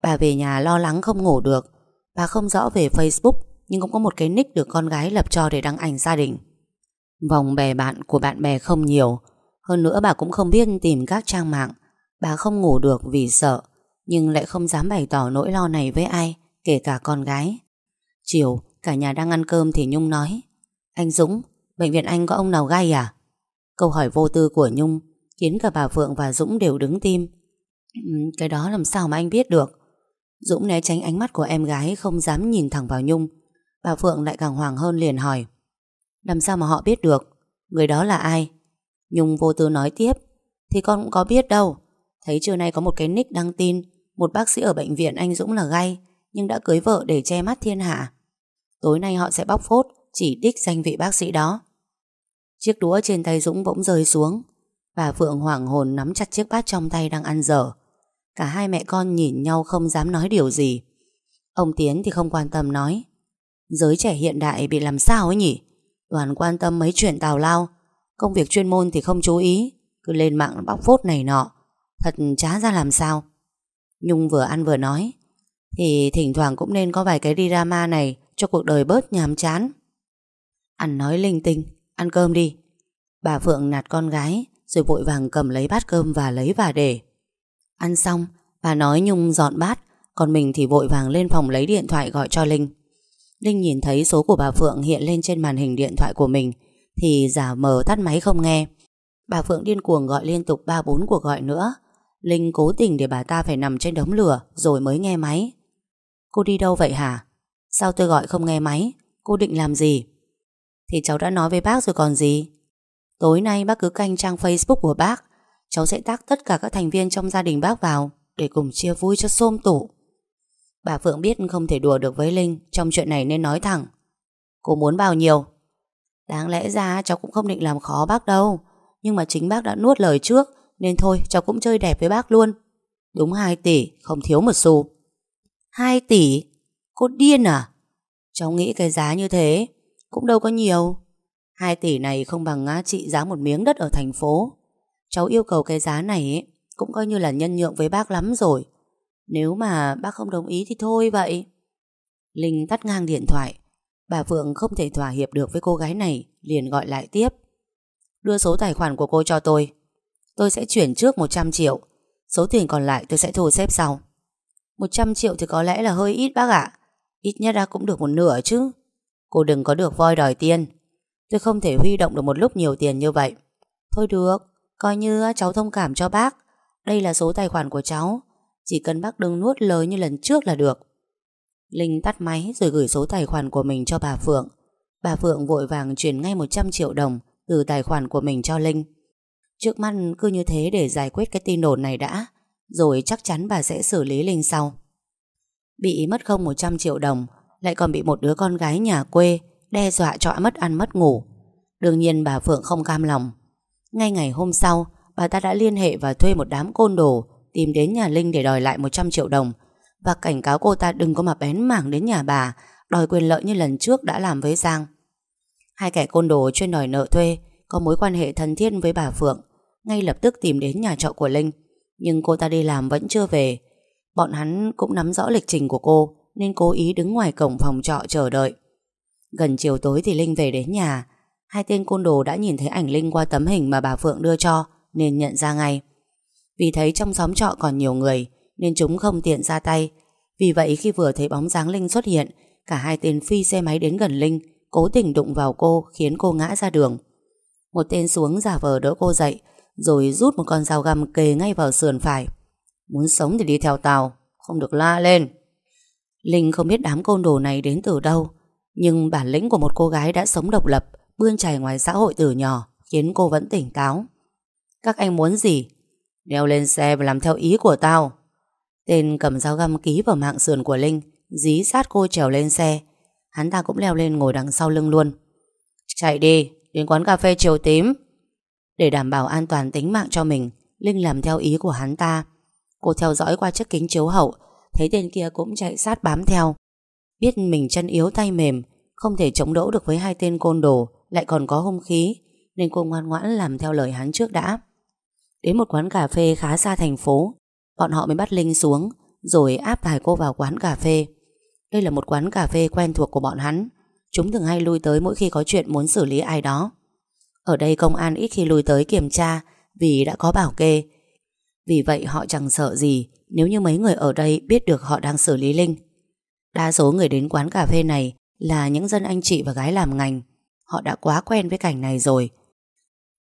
[SPEAKER 1] Bà về nhà lo lắng không ngủ được. Bà không rõ về Facebook, Nhưng cũng có một cái nick được con gái lập cho để đăng ảnh gia đình. Vòng bè bạn của bạn bè không nhiều. Hơn nữa bà cũng không biết tìm các trang mạng. Bà không ngủ được vì sợ, Nhưng lại không dám bày tỏ nỗi lo này với ai kể cả con gái. Chiều, cả nhà đang ăn cơm thì Nhung nói Anh Dũng, bệnh viện anh có ông nào gai à? Câu hỏi vô tư của Nhung khiến cả bà Phượng và Dũng đều đứng tim. Ừ, cái đó làm sao mà anh biết được? Dũng né tránh ánh mắt của em gái không dám nhìn thẳng vào Nhung. Bà Phượng lại càng hoàng hơn liền hỏi Làm sao mà họ biết được? Người đó là ai? Nhung vô tư nói tiếp Thì con cũng có biết đâu Thấy trưa nay có một cái nick đăng tin Một bác sĩ ở bệnh viện anh Dũng là gay nhưng đã cưới vợ để che mắt thiên hạ. Tối nay họ sẽ bóc phốt, chỉ đích danh vị bác sĩ đó. Chiếc đũa trên tay Dũng bỗng rơi xuống. Bà Phượng hoảng hồn nắm chặt chiếc bát trong tay đang ăn dở. Cả hai mẹ con nhìn nhau không dám nói điều gì. Ông Tiến thì không quan tâm nói. Giới trẻ hiện đại bị làm sao ấy nhỉ? Toàn quan tâm mấy chuyện tào lao. Công việc chuyên môn thì không chú ý. Cứ lên mạng bóc phốt này nọ. Thật chá ra làm sao. Nhung vừa ăn vừa nói. Thì thỉnh thoảng cũng nên có vài cái drama này Cho cuộc đời bớt nhàm chán. Ăn nói linh tinh, Ăn cơm đi. Bà Phượng nạt con gái, Rồi vội vàng cầm lấy bát cơm và lấy và để. Ăn xong, Bà nói Nhung dọn bát, Còn mình thì vội vàng lên phòng lấy điện thoại gọi cho Linh. Linh nhìn thấy số của bà Phượng hiện lên trên màn hình điện thoại của mình, Thì giả mờ tắt máy không nghe. Bà Phượng điên cuồng gọi liên tục 3-4 cuộc gọi nữa. Linh cố tình để bà ta phải nằm trên đống lửa, Rồi mới nghe máy. Cô đi đâu vậy hả? Sao tôi gọi không nghe máy? Cô định làm gì? Thì cháu đã nói với bác rồi còn gì? Tối nay bác cứ canh trang Facebook của bác Cháu sẽ tác tất cả các thành viên trong gia đình bác vào Để cùng chia vui cho xôm tủ Bà Phượng biết không thể đùa được với Linh Trong chuyện này nên nói thẳng Cô muốn bao nhiêu Đáng lẽ ra cháu cũng không định làm khó bác đâu Nhưng mà chính bác đã nuốt lời trước Nên thôi, cháu cũng chơi đẹp với bác luôn Đúng 2 tỷ, Không thiếu một xu 2 tỷ? Cô điên à? Cháu nghĩ cái giá như thế Cũng đâu có nhiều. 2 tỷ này không bằng giá trị giá một miếng đất ở thành phố. Cháu yêu cầu cái giá này ấy, Cũng coi như là nhân nhượng với bác lắm rồi. Nếu mà bác không đồng ý thì thôi vậy. Linh tắt ngang điện thoại. Bà Phượng không thể thỏa hiệp được với cô gái này Liền gọi lại tiếp. Đưa số tài khoản của cô cho tôi. Tôi sẽ chuyển trước 100 triệu. Số tiền còn lại tôi sẽ thu xếp sau. 100 triệu thì có lẽ là hơi ít, bác ạ. Ít nhất đã cũng được một nửa chứ. Cô đừng có được voi đòi tiền. Tôi không thể huy động được một lúc nhiều tiền như vậy. Thôi được, Coi như cháu thông cảm cho bác. Đây là số tài khoản của cháu. Chỉ cần bác đừng nuốt lời như lần trước là được. Linh tắt máy rồi gửi số tài khoản của mình cho bà Phượng. Bà Phượng vội vàng chuyển ngay 100 triệu đồng Từ tài khoản của mình cho Linh. Trước mắt cứ như thế để giải quyết cái tin đồn này đã. Rồi chắc chắn bà sẽ xử lý Linh sau. Bị mất không 100 triệu đồng, Lại còn bị một đứa con gái nhà quê Đe dọa cho mất ăn mất ngủ. Đương nhiên bà Phượng không cam lòng. Ngay ngày hôm sau, Bà ta đã liên hệ và thuê một đám côn đồ Tìm đến nhà Linh để đòi lại 100 triệu đồng. Và cảnh cáo cô ta đừng có mà bén mảng đến nhà bà, Đòi quyền lợi như lần trước đã làm với Giang. Hai kẻ côn đồ chuyên đòi nợ thuê, Có mối quan hệ thân thiết với bà Phượng, Ngay lập tức tìm đến nhà trọ của Linh. Nhưng cô ta đi làm vẫn chưa về. Bọn hắn cũng nắm rõ lịch trình của cô, Nên cố ý đứng ngoài cổng phòng trọ chờ đợi. Gần chiều tối thì Linh về đến nhà. Hai tên côn đồ đã nhìn thấy ảnh Linh qua tấm hình mà bà Phượng đưa cho, Nên nhận ra ngay. Vì thấy trong xóm trọ còn nhiều người, Nên chúng không tiện ra tay. Vì vậy khi vừa thấy bóng dáng Linh xuất hiện, Cả hai tên phi xe máy đến gần Linh, Cố tình đụng vào cô, Khiến cô ngã ra đường. Một tên xuống giả vờ đỡ cô dậy rồi rút một con dao găm kề ngay vào sườn phải. Muốn sống thì đi theo tao Không được la lên. Linh không biết đám côn đồ này đến từ đâu, Nhưng bản lĩnh của một cô gái đã sống độc lập, Bươn trải ngoài xã hội từ nhỏ, Khiến cô vẫn tỉnh táo. Các anh muốn gì? Đeo lên xe và làm theo ý của tao. Tên cầm dao găm ký vào mạng sườn của Linh, Dí sát cô trèo lên xe. Hắn ta cũng leo lên ngồi đằng sau lưng luôn. Chạy đi, Đến quán cà phê chiều tím. Để đảm bảo an toàn tính mạng cho mình, Linh làm theo ý của hắn ta. Cô theo dõi qua chiếc kính chiếu hậu, Thấy tên kia cũng chạy sát bám theo. Biết mình chân yếu tay mềm, Không thể chống đỡ được với hai tên côn đồ, Lại còn có hung khí, Nên cô ngoan ngoãn làm theo lời hắn trước đã. Đến một quán cà phê khá xa thành phố, Bọn họ mới bắt Linh xuống, Rồi áp tải cô vào quán cà phê. Đây là một quán cà phê quen thuộc của bọn hắn. Chúng thường hay lui tới mỗi khi có chuyện muốn xử lý ai đó. Ở đây công an ít khi lui tới kiểm tra Vì đã có bảo kê vì vậy họ chẳng sợ gì nếu như mấy người ở đây biết được họ đang xử lý Linh. Đa số người đến quán cà phê này là những dân anh chị và gái làm ngành. Họ đã quá quen với cảnh này rồi.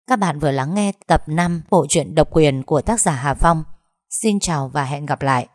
[SPEAKER 1] Các bạn vừa lắng nghe tập 5 bộ truyện độc quyền của tác giả Hà Phong. Xin chào và hẹn gặp lại.